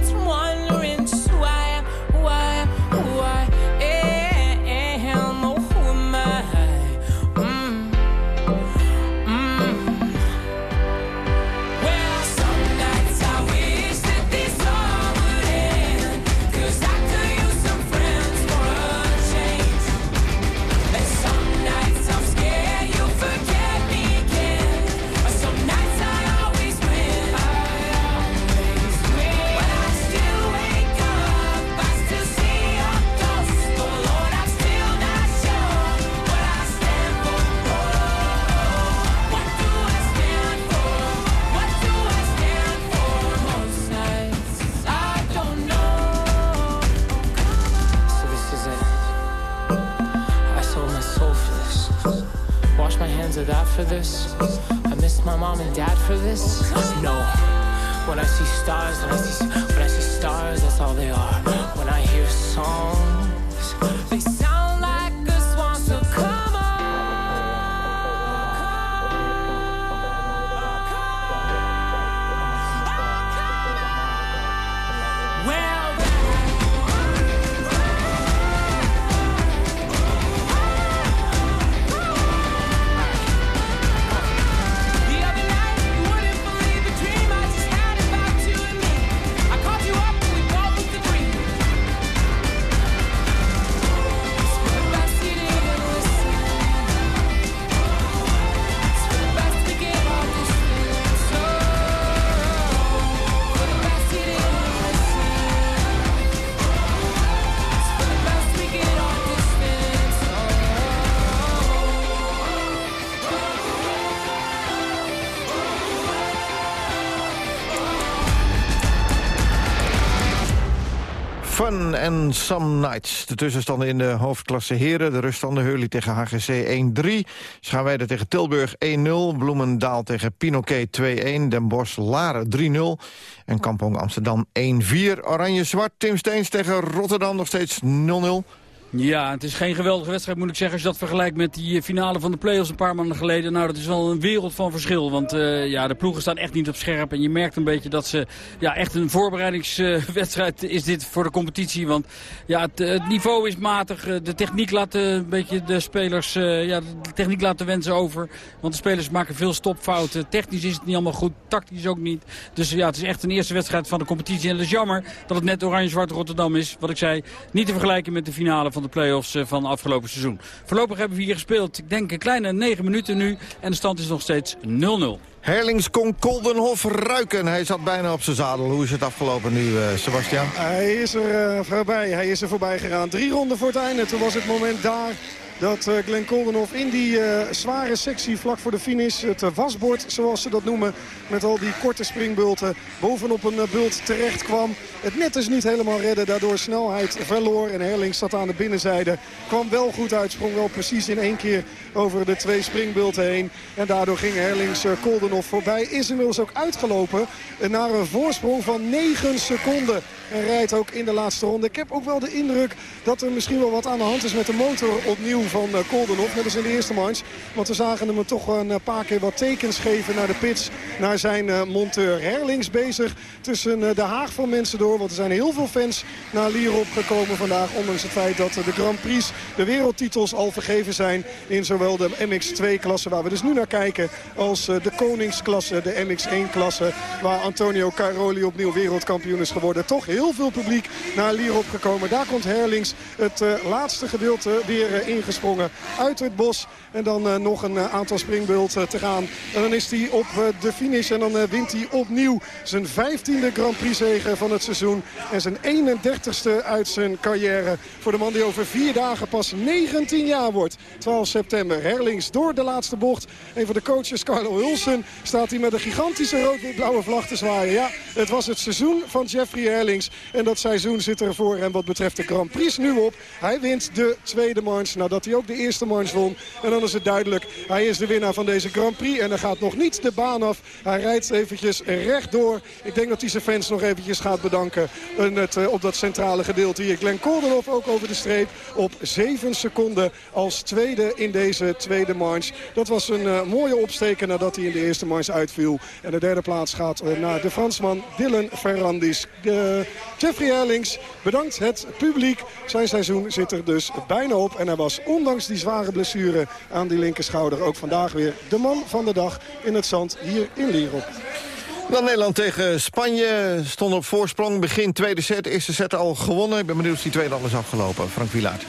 Fun and Some Nights. De tussenstanden in de hoofdklasse heren. De ruststanden Hurley tegen HGC 1-3. Schaarweide tegen Tilburg 1-0. Bloemendaal tegen Pinoquet 2-1. Den Bosch Laren 3-0. En Kampong Amsterdam 1-4. Oranje-zwart Tim Steens tegen Rotterdam nog steeds 0-0. Ja, het is geen geweldige wedstrijd moet ik zeggen. Als je dat vergelijkt met die eh, finale van de play-offs een paar maanden geleden. Nou, dat is wel een wereld van verschil. Want eh, ja, de ploegen staan echt niet op scherp. En je merkt een beetje dat ze... Ja, echt een voorbereidingswedstrijd is dit voor de competitie. Want ja, het, niveau is matig. Eh, De techniek laat eh, een beetje de spelers... eh, ja, de techniek laat de wensen over. Want de spelers maken veel stopfouten. Technisch is het niet allemaal goed. Tactisch ook niet. Dus ja, het is echt een eerste wedstrijd van de competitie. En het is jammer dat het net Oranje-Zwart Rotterdam is. Wat ik zei, niet te vergelijken met de finale van de play-offs eh, van afgelopen seizoen. Voorlopig hebben we hier gespeeld, ik denk een kleine 9 minuten nu. En de stand is nog steeds 0-0. Herlings kon Koldenhof ruiken. Hij zat bijna op zijn zadel. Hoe is het afgelopen nu, eh, Sebastian? Hij is er eh, voorbij. Hij is er voorbij gegaan. Drie ronden voor het einde. Toen was het moment daar dat eh, Glenn Koldenhoff in die eh, zware sectie vlak voor de finish... het eh, wasbord, zoals ze dat noemen, met al die korte springbulten... bovenop een bult terecht kwam. Het net dus niet helemaal redden, daardoor snelheid verloor. En Herlings zat aan de binnenzijde. Kwam wel goed uit, sprong wel precies in één keer over de twee springbulten heen. En daardoor ging Herlings Koldenhoff voorbij. Is inmiddels ook uitgelopen naar een voorsprong van 9 seconden. En rijdt ook in de laatste ronde. Ik heb ook wel de indruk dat er misschien wel wat aan de hand is met de motor opnieuw van eh, Koldenhoff. Net als in de eerste manche. Want we zagen hem toch een eh, paar keer wat tekens geven naar de pits. Naar zijn eh, monteur. Herlings bezig tussen de haag van mensen door. Want er zijn heel veel fans naar Lierop gekomen vandaag. Ondanks het feit dat de Grand Prix, de wereldtitels al vergeven zijn. In zowel de MX2-klasse waar we dus nu naar kijken. Als de koningsklasse, de MX1-klasse. Waar Antonio Cairoli opnieuw wereldkampioen is geworden. Toch heel veel publiek naar Lierop gekomen. Daar komt Herlings het eh, laatste gedeelte weer eh, ingespeeld. gesprongen uit het bos. En dan eh, nog een aantal springbult eh, te gaan. En dan is hij op de finish en dan wint hij opnieuw zijn 15e Grand Prix zege van het seizoen. En zijn 31ste uit zijn carrière. Voor de man die over vier dagen pas 19 jaar wordt. 12 september. Herlings door de laatste bocht. Een van de coaches, Carlo Hulsen, staat hij met een gigantische rood-wit-blauwe vlag te zwaaien. Ja, het was het seizoen van Jeffrey Herlings. En dat seizoen zit er voor hem wat betreft de Grand Prix nu op. Hij wint de tweede manche nadat hij ook de eerste manche won. En dan is het duidelijk, hij is de winnaar van deze Grand Prix. En er gaat nog niet de baan af. Hij rijdt eventjes rechtdoor. Ik denk dat hij zijn fans nog eventjes gaat bedanken. En het, eh, op dat centrale gedeelte hier. Glenn Koldenhoff ook over de streep op 7 seconden als tweede in deze tweede manche. Dat was een eh, mooie opsteken nadat hij in de eerste manche uitviel. En de derde plaats gaat eh, naar de Fransman Dylan Ferrandis. De Jeffrey Herlings bedankt het publiek. Zijn seizoen zit er dus bijna op. En hij was ondanks die zware blessure aan die linkerschouder ook vandaag weer de man van de dag in het zand hier in Lierop. Dan Nederland tegen Spanje. Stond op voorsprong. Begin tweede set. Eerste set al gewonnen. Ik ben benieuwd of die tweede al is afgelopen. Frank Wilaert.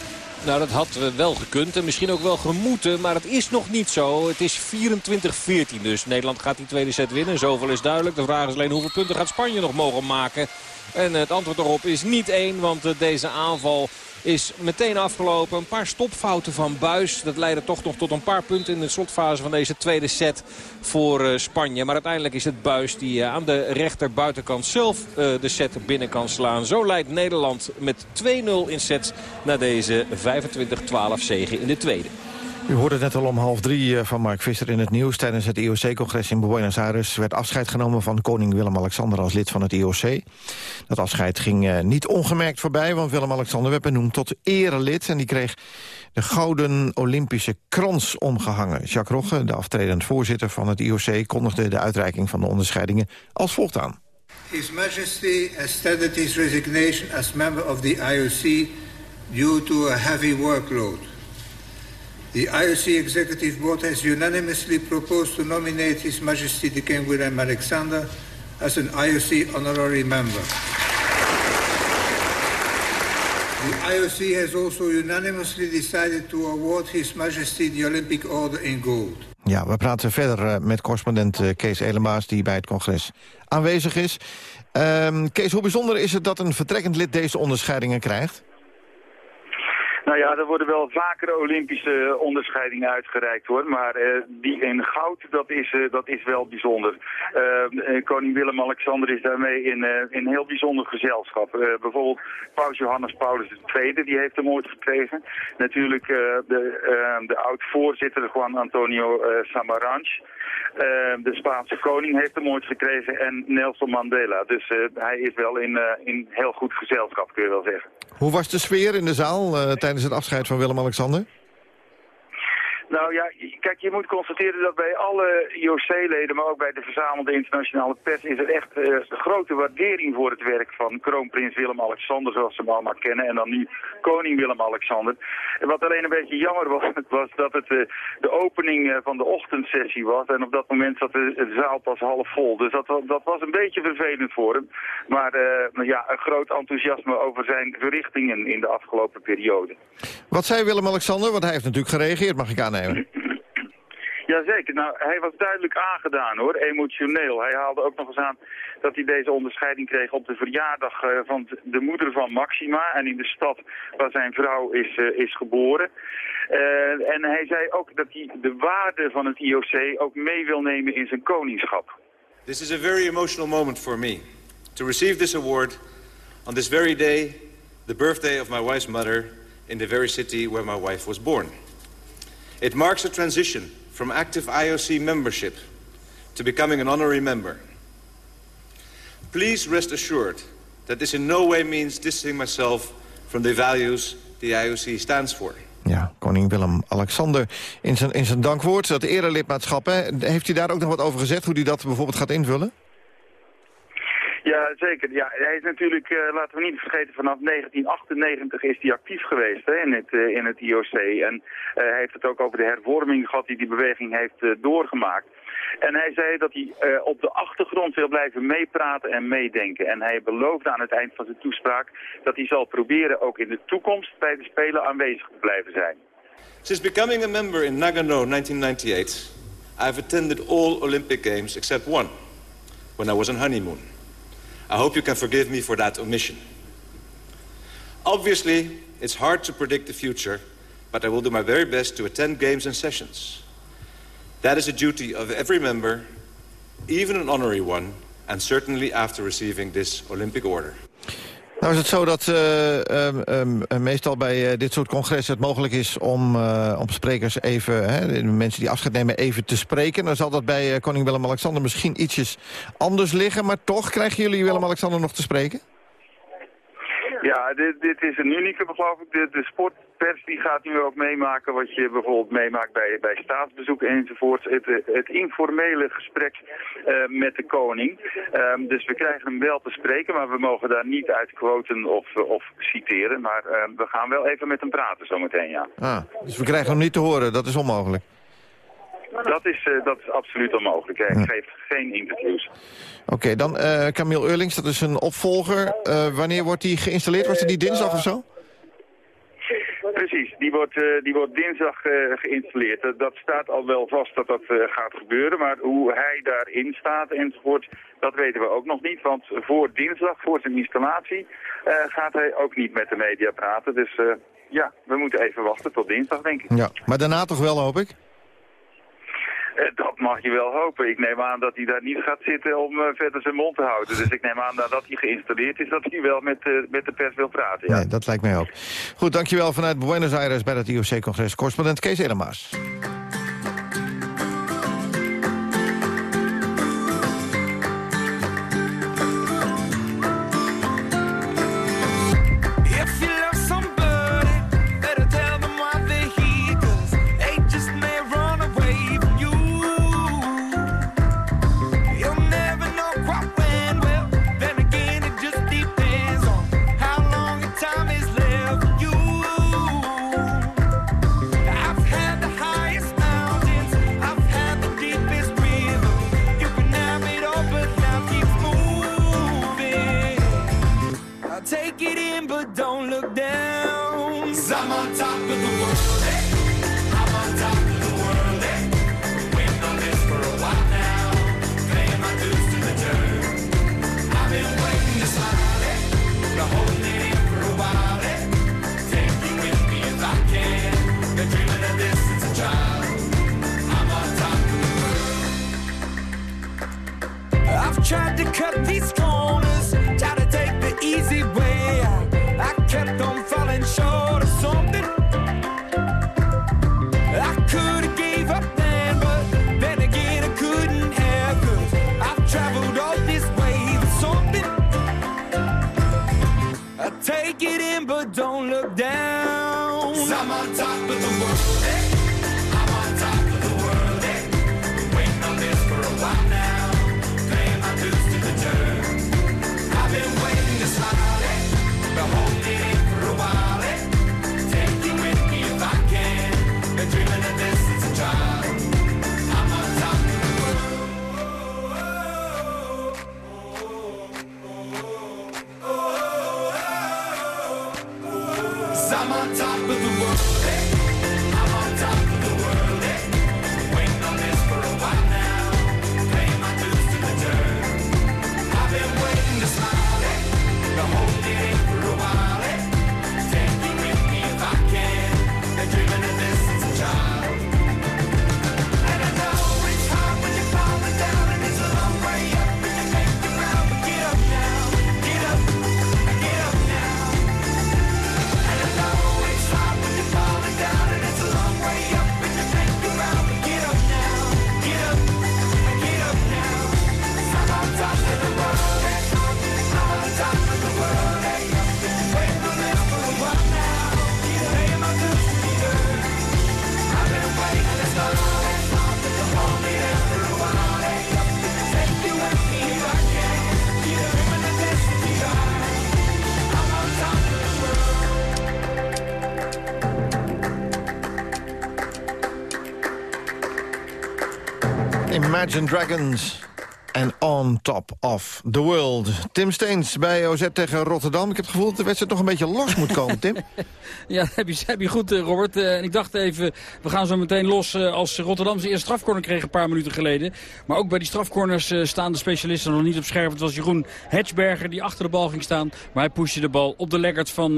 Nou, dat had wel gekund en misschien ook wel gemoeten. Maar het is nog niet zo. Het is 24-14 dus. Nederland gaat die tweede set winnen. Zoveel is duidelijk. De vraag is alleen hoeveel punten gaat Spanje nog mogen maken. En het antwoord erop is niet één. Want eh, deze aanval is meteen afgelopen. Een paar stopfouten van Buis. Dat leidde toch nog tot een paar punten in de slotfase van deze tweede set voor eh, Spanje. Maar uiteindelijk is het Buis die eh, aan de rechter buitenkant zelf de set binnen kan slaan. Zo leidt Nederland met 2-0 in sets naar deze 25-12 zege in de tweede. U hoorde net al om half drie eh, van Mark Visser in het nieuws. Tijdens het IOC-congres in Buenos Aires werd afscheid genomen van koning Willem-Alexander als lid van het IOC. Dat afscheid ging eh, niet ongemerkt voorbij, want Willem-Alexander werd benoemd tot erelid. En die kreeg de Gouden Olympische Krans omgehangen. Jacques Rogge, de aftredend voorzitter van het IOC, kondigde de uitreiking van de onderscheidingen als volgt aan. His Majesty has tendered his resignation as member of the IOC due to a heavy workload. The IOC Executive Board has unanimously proposed to nominate His Majesty the King William Alexander as an IOC honorary member. The IOC has also unanimously decided to award His Majesty the Olympic Order in Gold. Ja, we praten verder eh, met correspondent eh, Kees Elemaas... die bij het congres aanwezig is. Ehm, Kees, hoe bijzonder is het dat een vertrekkend lid deze onderscheidingen krijgt? Nou ja, er worden wel vaker Olympische onderscheidingen uitgereikt hoor. Maar eh, die in goud, dat is, eh, dat is wel bijzonder. Eh, koning Willem-Alexander is daarmee in, in heel bijzonder gezelschap. Bijvoorbeeld Paus Johannes Paulus II, die heeft hem ooit gekregen. Natuurlijk de, eh, de oud-voorzitter Juan Antonio Samaranch. Eh, de Spaanse koning heeft hem ooit gekregen en Nelson Mandela. Dus eh, hij is wel in, eh, in heel goed gezelschap, kun je wel zeggen. Hoe was de sfeer in de zaal tijdens het afscheid van Willem-Alexander? Nou ja, kijk, je moet constateren dat bij alle IOC-leden, maar ook bij de verzamelde internationale pers, is er echt een grote waardering voor het werk van kroonprins Willem-Alexander, zoals ze hem allemaal kennen, en dan nu koning Willem-Alexander. En wat alleen een beetje jammer was, [LAUGHS] was dat het eh, de opening eh, van de ochtendsessie was, en op dat moment zat de, zaal pas half vol. Dus dat, dat was een beetje vervelend voor hem. Maar ja, een groot enthousiasme over zijn verrichtingen in de afgelopen periode. Wat zei Willem-Alexander? Want hij heeft natuurlijk gereageerd, mag ik aannemen. [LAUGHS] Jazeker, nou hij was duidelijk aangedaan hoor, emotioneel. Hij haalde ook nog eens aan dat hij deze onderscheiding kreeg op de verjaardag eh, van de moeder van Maxima. En in de stad waar zijn vrouw is, eh, is geboren. Eh, en hij zei ook dat hij de waarde van het IOC ook mee wil nemen in zijn koningschap. This is a very emotional moment for me to receive this award on this very day, the birthday of my wife's mother, in the very city where my wife was born. It marks a transition from active IOC membership to becoming an honorary member. Please rest assured that this in no way means distancing myself from the values the IOC stands for. Ja, koning Willem-Alexander in zijn, in zijn dankwoord, dat erelidmaatschap. Hè, heeft hij daar ook nog wat over gezegd, hoe hij dat bijvoorbeeld gaat invullen? Ja, zeker. Ja, hij is natuurlijk, eh, laten we niet vergeten, vanaf 1998 is hij actief geweest hè, in, het, eh, in het IOC. En eh, hij heeft het ook over de hervorming gehad die die beweging heeft doorgemaakt. En hij zei dat hij op de achtergrond wil blijven meepraten en meedenken. En hij beloofde aan het eind van zijn toespraak dat hij zal proberen ook in de toekomst bij de Spelen aanwezig te blijven zijn. Since becoming a member in Nagano 1998, I've attended all Olympic Games except one, when I was on honeymoon. I hope you can forgive me for that omission. Obviously, it's hard to predict the future, but I will do my very best to attend games and sessions. That is a duty of every member, even an honorary one, and certainly after receiving this Olympic order. Nou is het zo dat eh, ehm, ehm, meestal bij eh, dit soort congressen het mogelijk is om, eh, om sprekers even, hè, mensen die afscheid nemen, even te spreken. Dan zal dat bij eh, koning Willem-Alexander misschien ietsjes anders liggen. Maar toch krijgen jullie Willem-Alexander nog te spreken? Ja, dit, dit is een unieke, geloof ik. De, de sportpers die gaat nu ook meemaken wat je bijvoorbeeld meemaakt bij, bij staatsbezoeken enzovoort. Het, het informele gesprek eh, met de koning. Ehm, dus we krijgen hem wel te spreken, maar we mogen daar niet uit quoten of, of citeren. Maar ehm, we gaan wel even met hem praten zometeen, ja. Ah, dus we krijgen hem niet te horen, dat is onmogelijk. Dat is, eh, dat is absoluut onmogelijk. Hij geeft geen interviews. Oké, dan eh Camille Eurlings, dat is een opvolger. Eh, wanneer wordt die geïnstalleerd? Was het die dinsdag of zo? Precies, die wordt, eh, die wordt dinsdag eh, geïnstalleerd. Dat, staat al wel vast dat dat eh, gaat gebeuren, maar hoe hij daarin staat enzovoort, dat weten we ook nog niet. Want voor dinsdag, voor zijn installatie, gaat hij ook niet met de media praten. Dus ja, we moeten even wachten tot dinsdag, denk ik. Ja, maar daarna toch wel, hoop ik? Eh, dat mag je wel hopen. Ik neem aan dat hij daar niet gaat zitten om eh, verder zijn mond te houden. Dus ik neem aan dat hij geïnstalleerd is, dat hij wel met, eh, met de pers wil praten. Ja. Dat lijkt mij ook. Goed, dankjewel vanuit Buenos Aires bij het IOC-congres. Correspondent Kees Elemaas. I'm on top of the world, eh? I'm on top of the world, eh? Waiting on this for a while now. Paying my dues to the dirt. I've been waiting to smile? Been holding it in for a while, eh? Take you with me if I can. Been dreaming of this since a child. I'm on top of the world. I've tried to cut these corners, try to take the easy way. I kept on Imagine Dragons. En On Top of the World. Tim Steens bij OZ tegen Rotterdam. Ik heb het gevoel dat de wedstrijd nog een beetje los moet komen, Tim. [LAUGHS] Ja, dat heb je, heb je goed, eh, Robert. Eh, en ik dacht even, we gaan zo meteen los eh, als Rotterdam zijn eerste strafcorner kreeg een paar minuten geleden. Maar ook bij die strafcorners staan de specialisten nog niet op scherp. Het was Jeroen Hedgeberger die achter de bal ging staan. Maar hij pushte de bal op de leggert van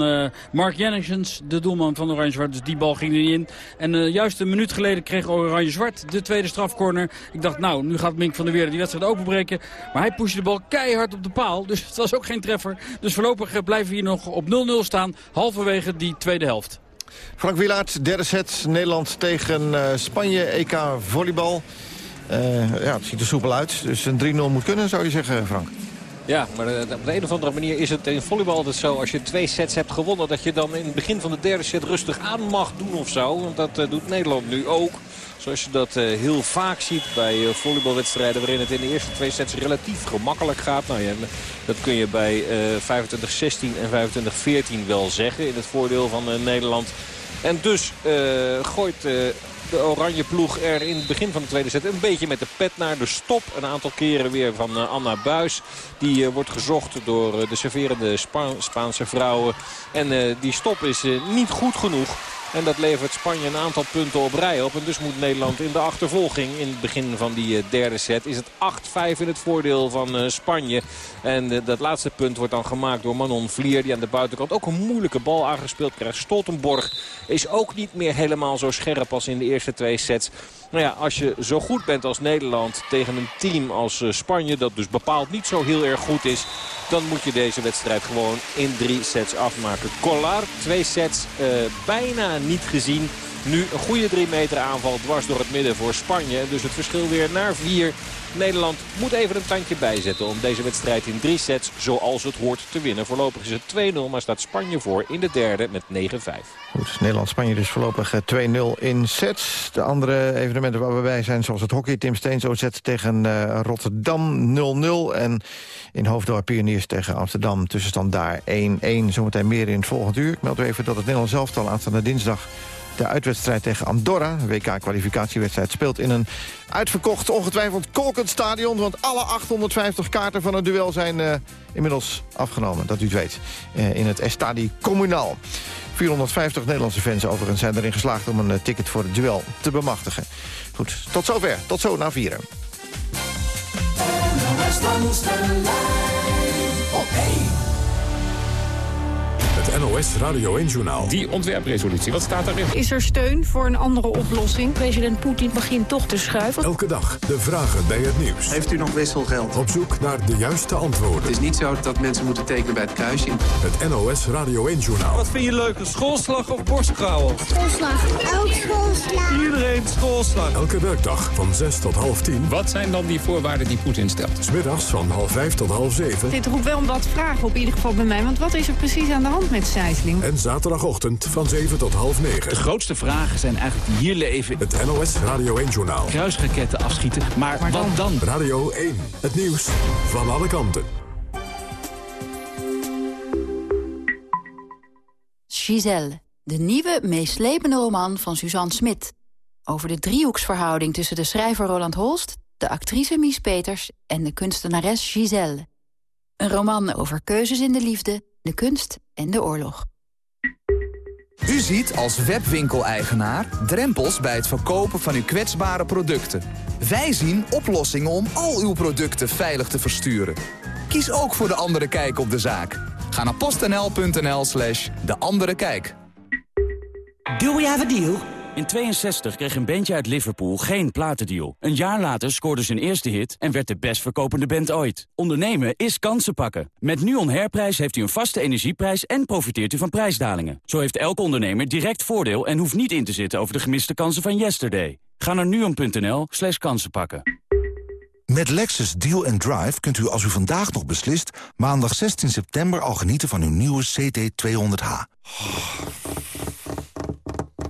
Mark Jenningsens, de doelman van Oranje Zwart. Dus die bal ging er niet in. En juist een minuut geleden kreeg Oranje Zwart de tweede strafcorner. Ik dacht, nou, nu gaat Mink van der Weer die wedstrijd openbreken. Maar hij pushte de bal keihard op de paal. Dus het was ook geen treffer. Dus voorlopig eh, blijven we hier nog op 0-0 staan. Halverwege die tweede helft. Frank Wielaert, derde set. Nederland tegen eh, Spanje, EK volleybal. Eh, ja, het ziet er soepel uit. Dus een 3-0 moet kunnen, zou je zeggen, Frank. Ja, maar eh, op de een of andere manier is het in volleybal altijd zo... als je twee sets hebt gewonnen... dat je dan in het begin van de derde set rustig aan mag doen of zo. Want dat eh, doet Nederland nu ook. Zoals je dat eh, heel vaak ziet bij eh, volleybalwedstrijden... waarin het in de eerste twee sets relatief gemakkelijk gaat. Nou ja, dat kun je bij eh 25-16 en 25-14 wel zeggen... in het voordeel van eh, Nederland. En dus eh, gooit eh, de oranje ploeg er in het begin van de tweede set een beetje met de pet naar de stop. Een aantal keren weer van eh, Anna Buis. Die eh, wordt gezocht door eh, de serverende Spa Spaanse vrouwen. En eh, die stop is eh, niet goed genoeg. En dat levert Spanje een aantal punten op rij op. En dus moet Nederland in de achtervolging in het begin van die eh, derde set. Is het 8-5 in het voordeel van eh, Spanje. En eh, dat laatste punt wordt dan gemaakt door Manon Vlier. Die aan de buitenkant ook een moeilijke bal aangespeeld krijgt. Stoltenborg is ook niet meer helemaal zo scherp als in de eerste twee sets. Nou ja, als je zo goed bent als Nederland tegen een team als Spanje... dat dus bepaald niet zo heel erg goed is... dan moet je deze wedstrijd gewoon in drie sets afmaken. Collar, twee sets, bijna niet gezien. Nu een goede drie meter aanval dwars door het midden voor Spanje. Dus het verschil weer naar vier. Nederland moet even een tandje bijzetten om deze wedstrijd in drie sets zoals het hoort te winnen. Voorlopig is het 2-0, maar staat Spanje voor in de derde met 9-5. Goed, Nederland-Spanje dus voorlopig eh, 2-0 in sets. De andere evenementen waar we bij zijn, zoals het hockey... Tim Steens OZ tegen eh, Rotterdam 0-0. En in Hoofddorp Pioniers tegen Amsterdam tussenstand daar 1-1. Zometeen meer in het volgende uur. Ik meld u even dat het Nederlands elftal aanstaande dinsdag... de uitwedstrijd tegen Andorra, WK-kwalificatiewedstrijd... speelt in een uitverkocht, ongetwijfeld kolkend stadion... want alle 850 kaarten van het duel zijn eh, inmiddels afgenomen, dat u het weet. eh, in het Estadi Communal. 450 Nederlandse fans overigens zijn erin geslaagd... om een eh, ticket voor het duel te bemachtigen. Goed, tot zover. Tot zo na vieren. Het NOS Radio 1-journaal. Die ontwerpresolutie, wat staat daarin? Is er steun voor een andere oplossing? President Poetin begint toch te schuiven. Elke dag de vragen bij het nieuws. Heeft u nog wisselgeld? Op zoek naar de juiste antwoorden. Het is niet zo dat mensen moeten tekenen bij het kruisje. Het NOS Radio 1-journaal. Wat vind je leuker, schoolslag of borstkrauwen? Schoolslag. Ook schoolslag. Iedereen schoolslag. Elke werkdag van 6 tot half 10. Wat zijn dan die voorwaarden die Poetin stelt? Smiddags van half 5 tot half 7. Dit roept wel wat vragen op ieder geval bij mij. Want wat is er precies aan de hand met Sijsling? En zaterdagochtend van 7 tot half 9. De grootste vragen zijn eigenlijk die hier leven. Het NOS Radio 1-journaal. Kruisraketten afschieten, maar, wat dan? Radio 1. Het nieuws van alle kanten. Giselle, de nieuwe, meeslepende roman van Suzanne Smit. Over de driehoeksverhouding tussen de schrijver Roland Holst... de actrice Mies Peters en de kunstenares Giselle. Een roman over keuzes in de liefde, de kunst en de oorlog. U ziet als webwinkeleigenaar drempels bij het verkopen van uw kwetsbare producten. Wij zien oplossingen om al uw producten veilig te versturen. Kies ook voor De Andere Kijk op de zaak. Ga naar postnl.nl slash De Andere Kijk. Do we have a deal? In 62 kreeg een bandje uit Liverpool geen platendeal. Een jaar later scoorde zijn eerste hit en werd de best verkopende band ooit. Ondernemen is kansen pakken. Met NUON Herprijs heeft u een vaste energieprijs en profiteert u van prijsdalingen. Zo heeft elke ondernemer direct voordeel en hoeft niet in te zitten over de gemiste kansen van yesterday. Ga naar nuon.nl slash kansen pakken. Met Lexus Deal and Drive kunt u als u vandaag nog beslist... maandag 16 september al genieten van uw nieuwe CT200H.